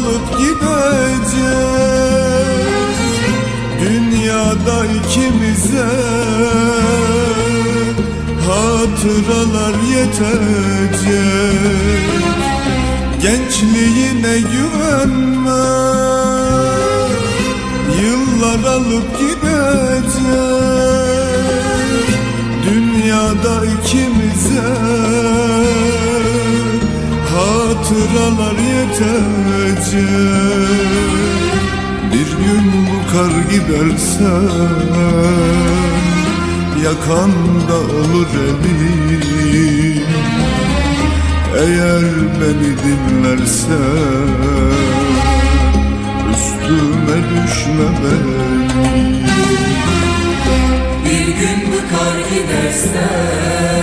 alıp gidecek Dünyada ikimize hatıralar yetecek. Gençliğine güvenme Yıllar alıp gidecek Dünyada ikimize hatıralar yetecek. Bir gün bu kar giderse Yakanda olur elim. Eğer beni dinlersen Üstüme düşme benim Bir gün bu kar giderse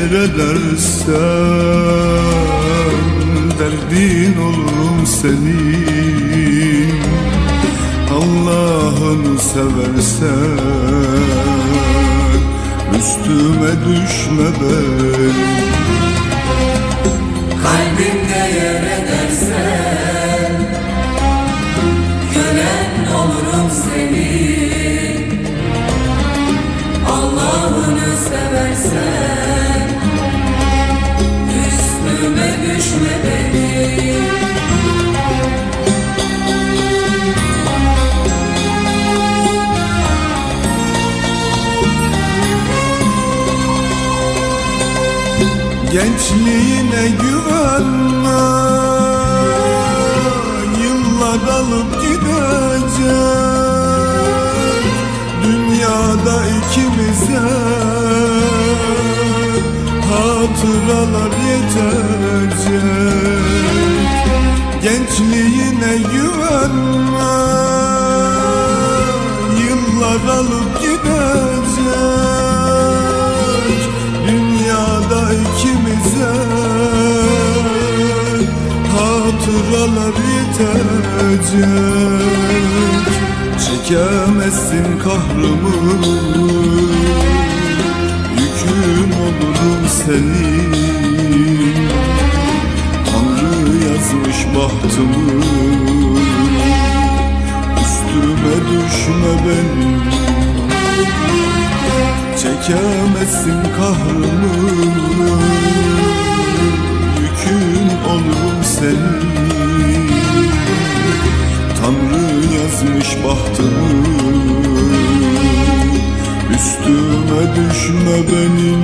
Kalbimde yer edersen Derdin olurum senin. Allah'ını seversen Üstüme düşme benim Kalbimde yer edersen Kölen olurum senin Allah'ını seversen Gençliğine güvenme. Yıllar alıp gidecek Dünyada ikimize Hatıralar yetecek. Gençliğine güvenme Yıllar alıp gidecek. Dünyada ikimize Hatıralar yetecek. Çekemezsin kahrımı senin Tanrı yazmış bahtımı. Üstüme düşme benim. Çekemezsin kahrımı. Yükün olurum senin. Tanrı yazmış bahtımı. Üstüme düşme benim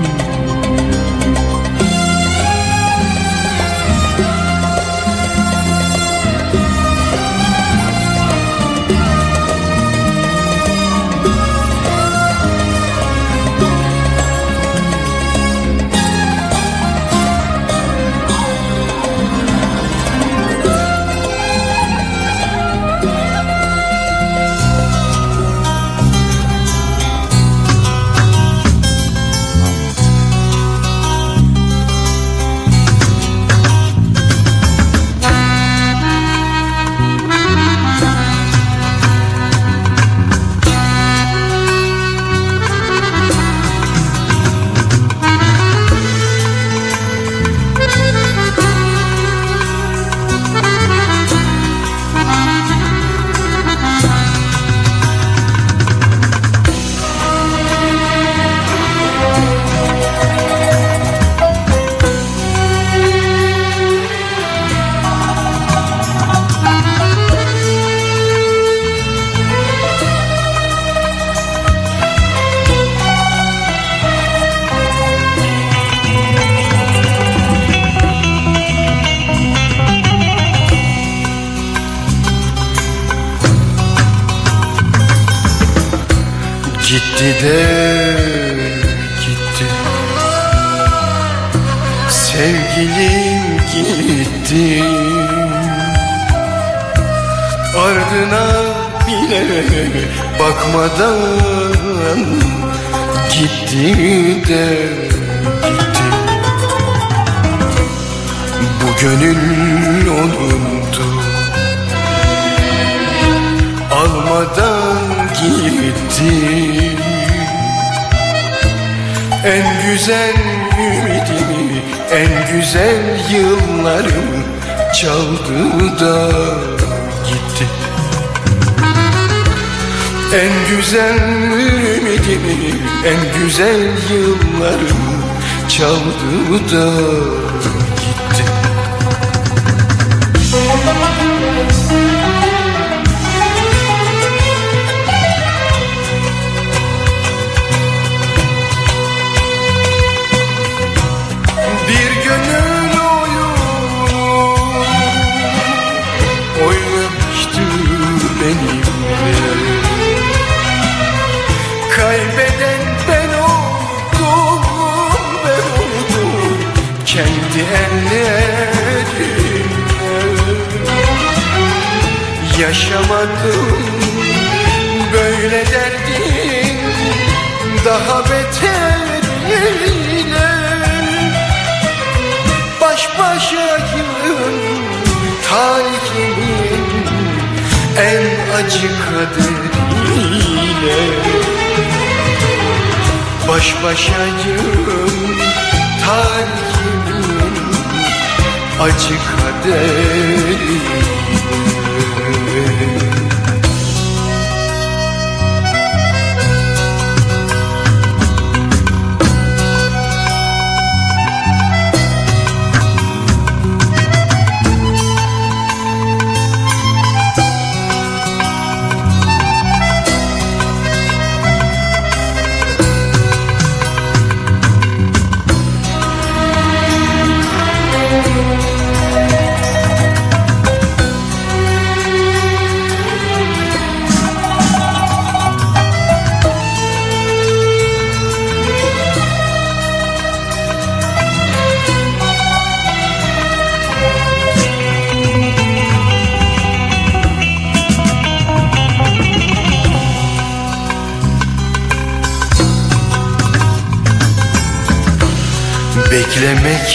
Beklemek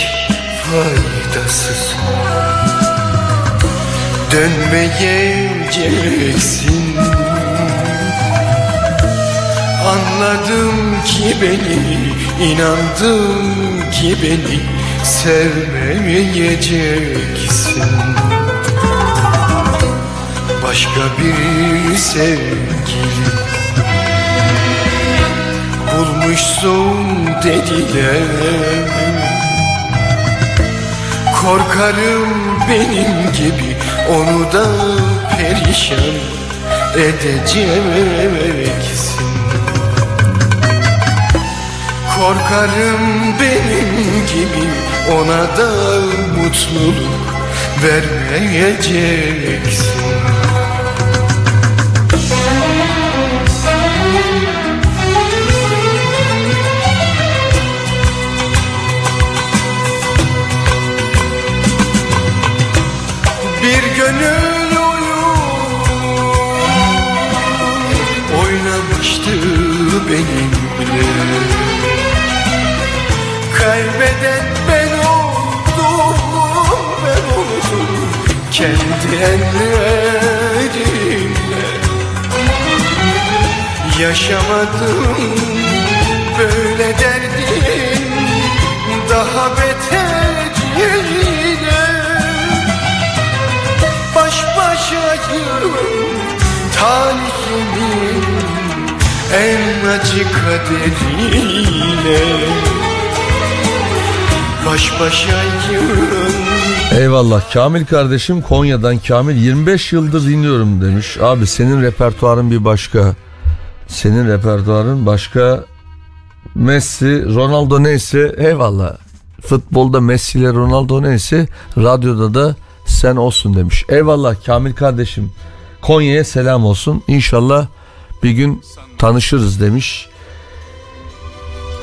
faydasız. Dönmeyeceksin Anladım ki beni inandım ki beni Sevmeyeceksin. Başka bir sevgili bulmuşsun dediler Korkarım benim gibi onu da perişan edeceksin Korkarım benim gibi ona da mutluluk vermeyeceksin benimle Kaybeden ben oldum, ben oldum. Kendi ellerimle. Yaşamadım böyle derdin daha beter yerine Baş başayım talihimin en acı kaderiyle Baş başayım Eyvallah Kamil kardeşim Konya'dan Kamil 25 yıldır dinliyorum demiş. Abi senin repertuarın bir başka. Senin repertuarın başka. Messi, Ronaldo neyse eyvallah. Futbolda Messi ile Ronaldo neyse radyoda da sen olsun demiş. Eyvallah Kamil kardeşim. Konya'ya selam olsun. İnşallah bir gün tanışırız demiş.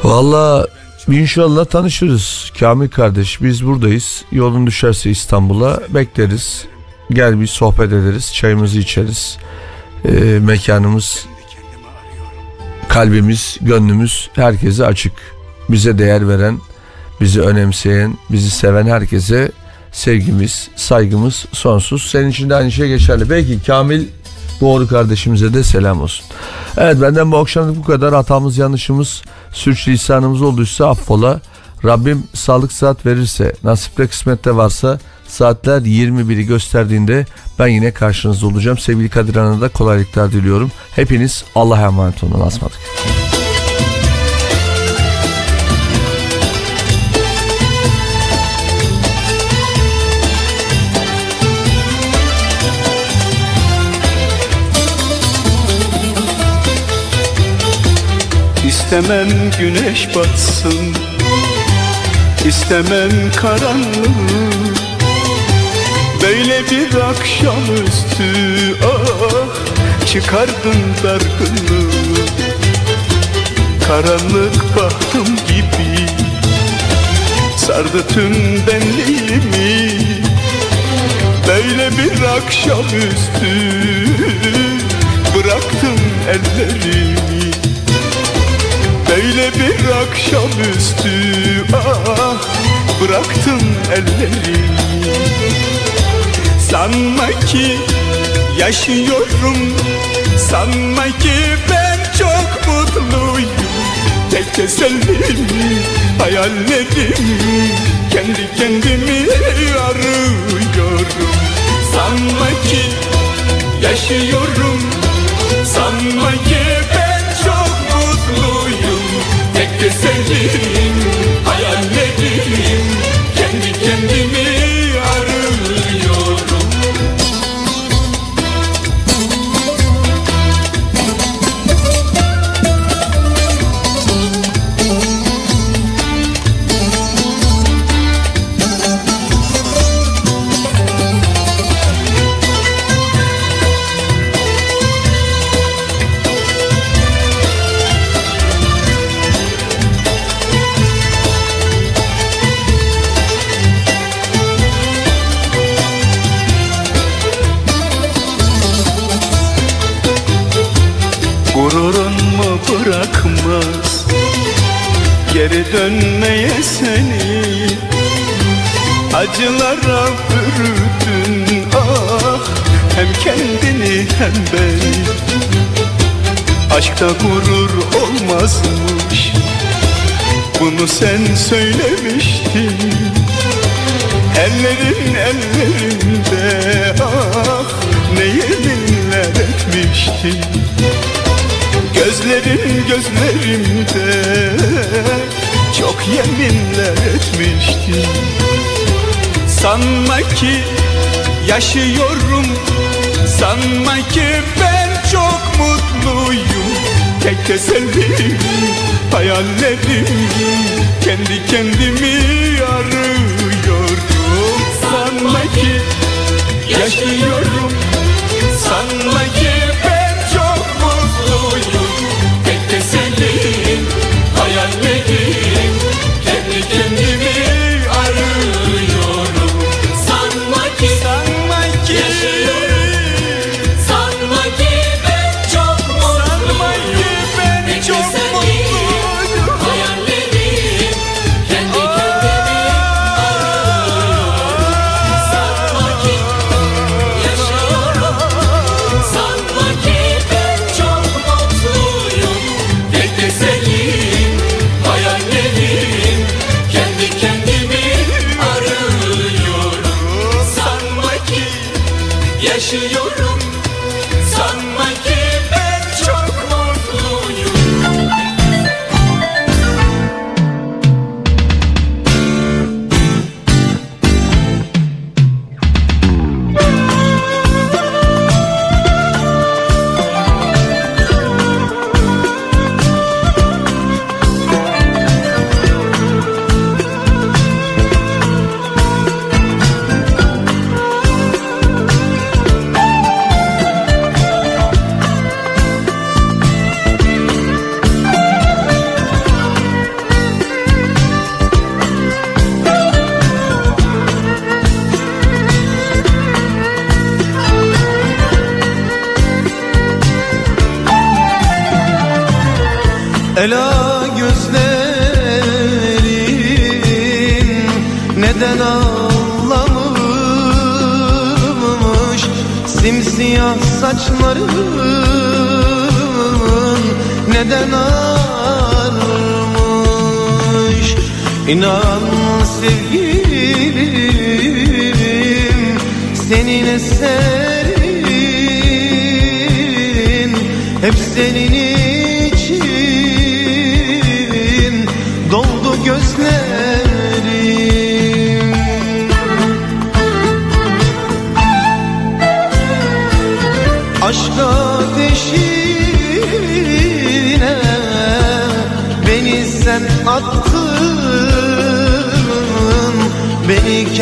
Valla inşallah tanışırız. Kamil kardeş biz buradayız. Yolun düşerse İstanbul'a bekleriz. Gel bir sohbet ederiz çayımızı içeriz. Ee, mekanımız kalbimiz gönlümüz herkese açık. Bize değer veren bizi önemseyen bizi seven herkese sevgimiz saygımız sonsuz. Senin için de aynı şey geçerli. Belki Kamil Doğru kardeşimize de selam olsun. Evet benden bu akşamlık bu kadar. Hatamız yanlışımız sürçülisanımız olduysa affola. Rabbim sağlık saat verirse nasipte kısmette varsa saatler 21'i gösterdiğinde ben yine karşınızda olacağım. Sevgili Kadir Hanım'a da kolaylıklar diliyorum. Hepiniz Allah'a emanet olun. Asmadık. İstemem güneş batsın. İstemem karanlık. Böyle bir akşamüstü ah Çıkardın dargınlığı. Karanlık bahtım gibi Sardı tüm benliğimi. Böyle bir akşamüstü Bıraktım ellerimi Böyle bir akşamüstü ah Bıraktım ellerimi Sanma ki yaşıyorum Sanma ki ben çok mutluyum. Tek tesellim hayallerim Kendi kendimi arıyorum. Sanma ki yaşıyorum Sanma ki ben Tek dönmeye seni Acılara bürüdün. Ah Hem kendini hem beni. Aşkta gurur olmazmış. Bunu sen söylemiştin. Ellerin ellerinde. Ah Ne yeminler etmiştin. Gözlerin gözlerimde Çok yeminler etmiştin Sanma ki yaşıyorum Sanma ki ben çok mutluyum. Tek tesellim hayallerim Kendi kendimi arıyorum. Sanma ki yaşıyorum İnan sevgilim senin eserin Hep senin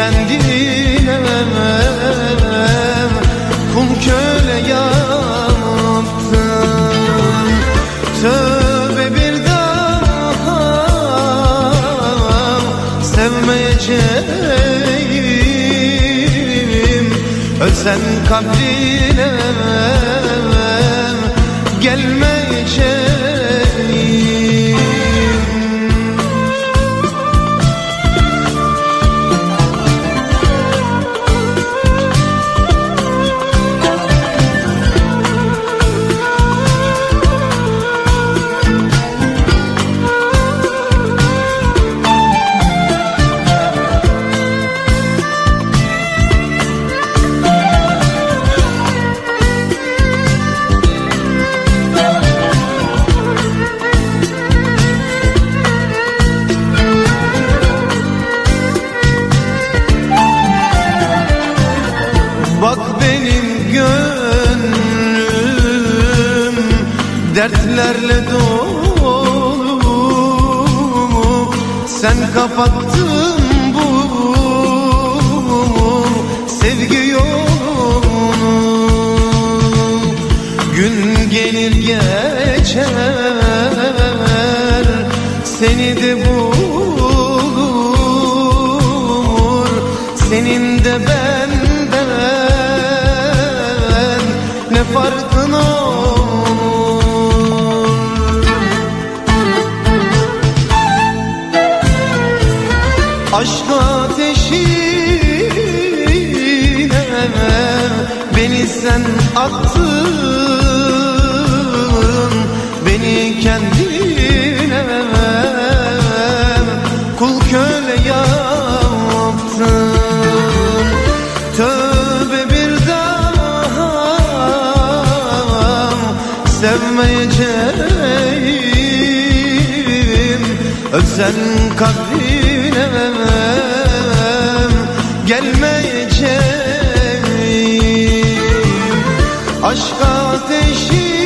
kendine kul köle yaptın Tövbe bir daha. Sevmeyeceğim. Ölsen kabrine Sen sen attın Beni kendine. Kul köle yaptın. Tövbe bir daha sevmeyeceğim. Ölsen kabrine gelmeyeceğim Aşk ateşine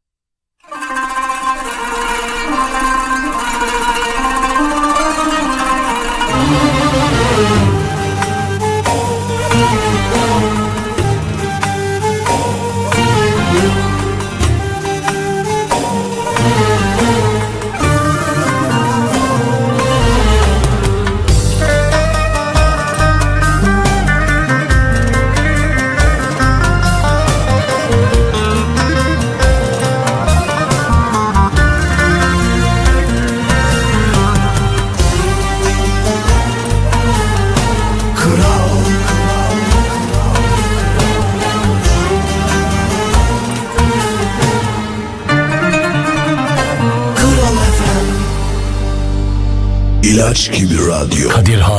İlaç gibi radyo. Kadirhan.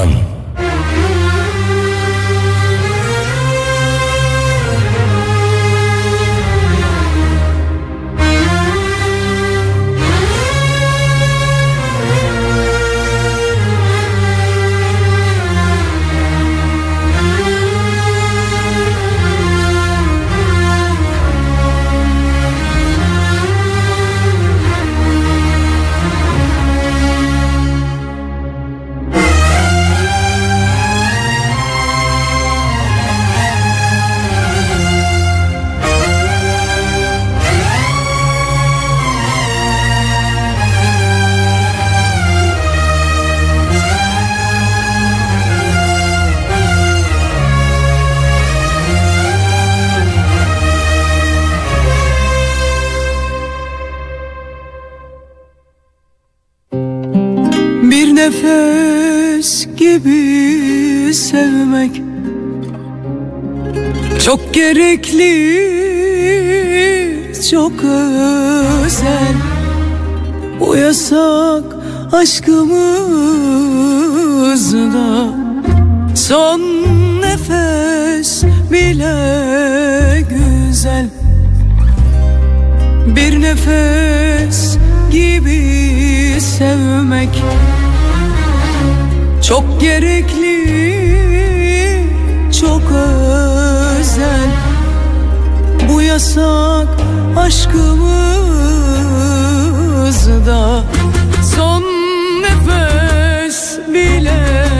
Aşkımızda Son nefes bile güzel. Bir nefes gibi sevmek Çok gerekli, çok özel. Bu yasak aşkımızda bile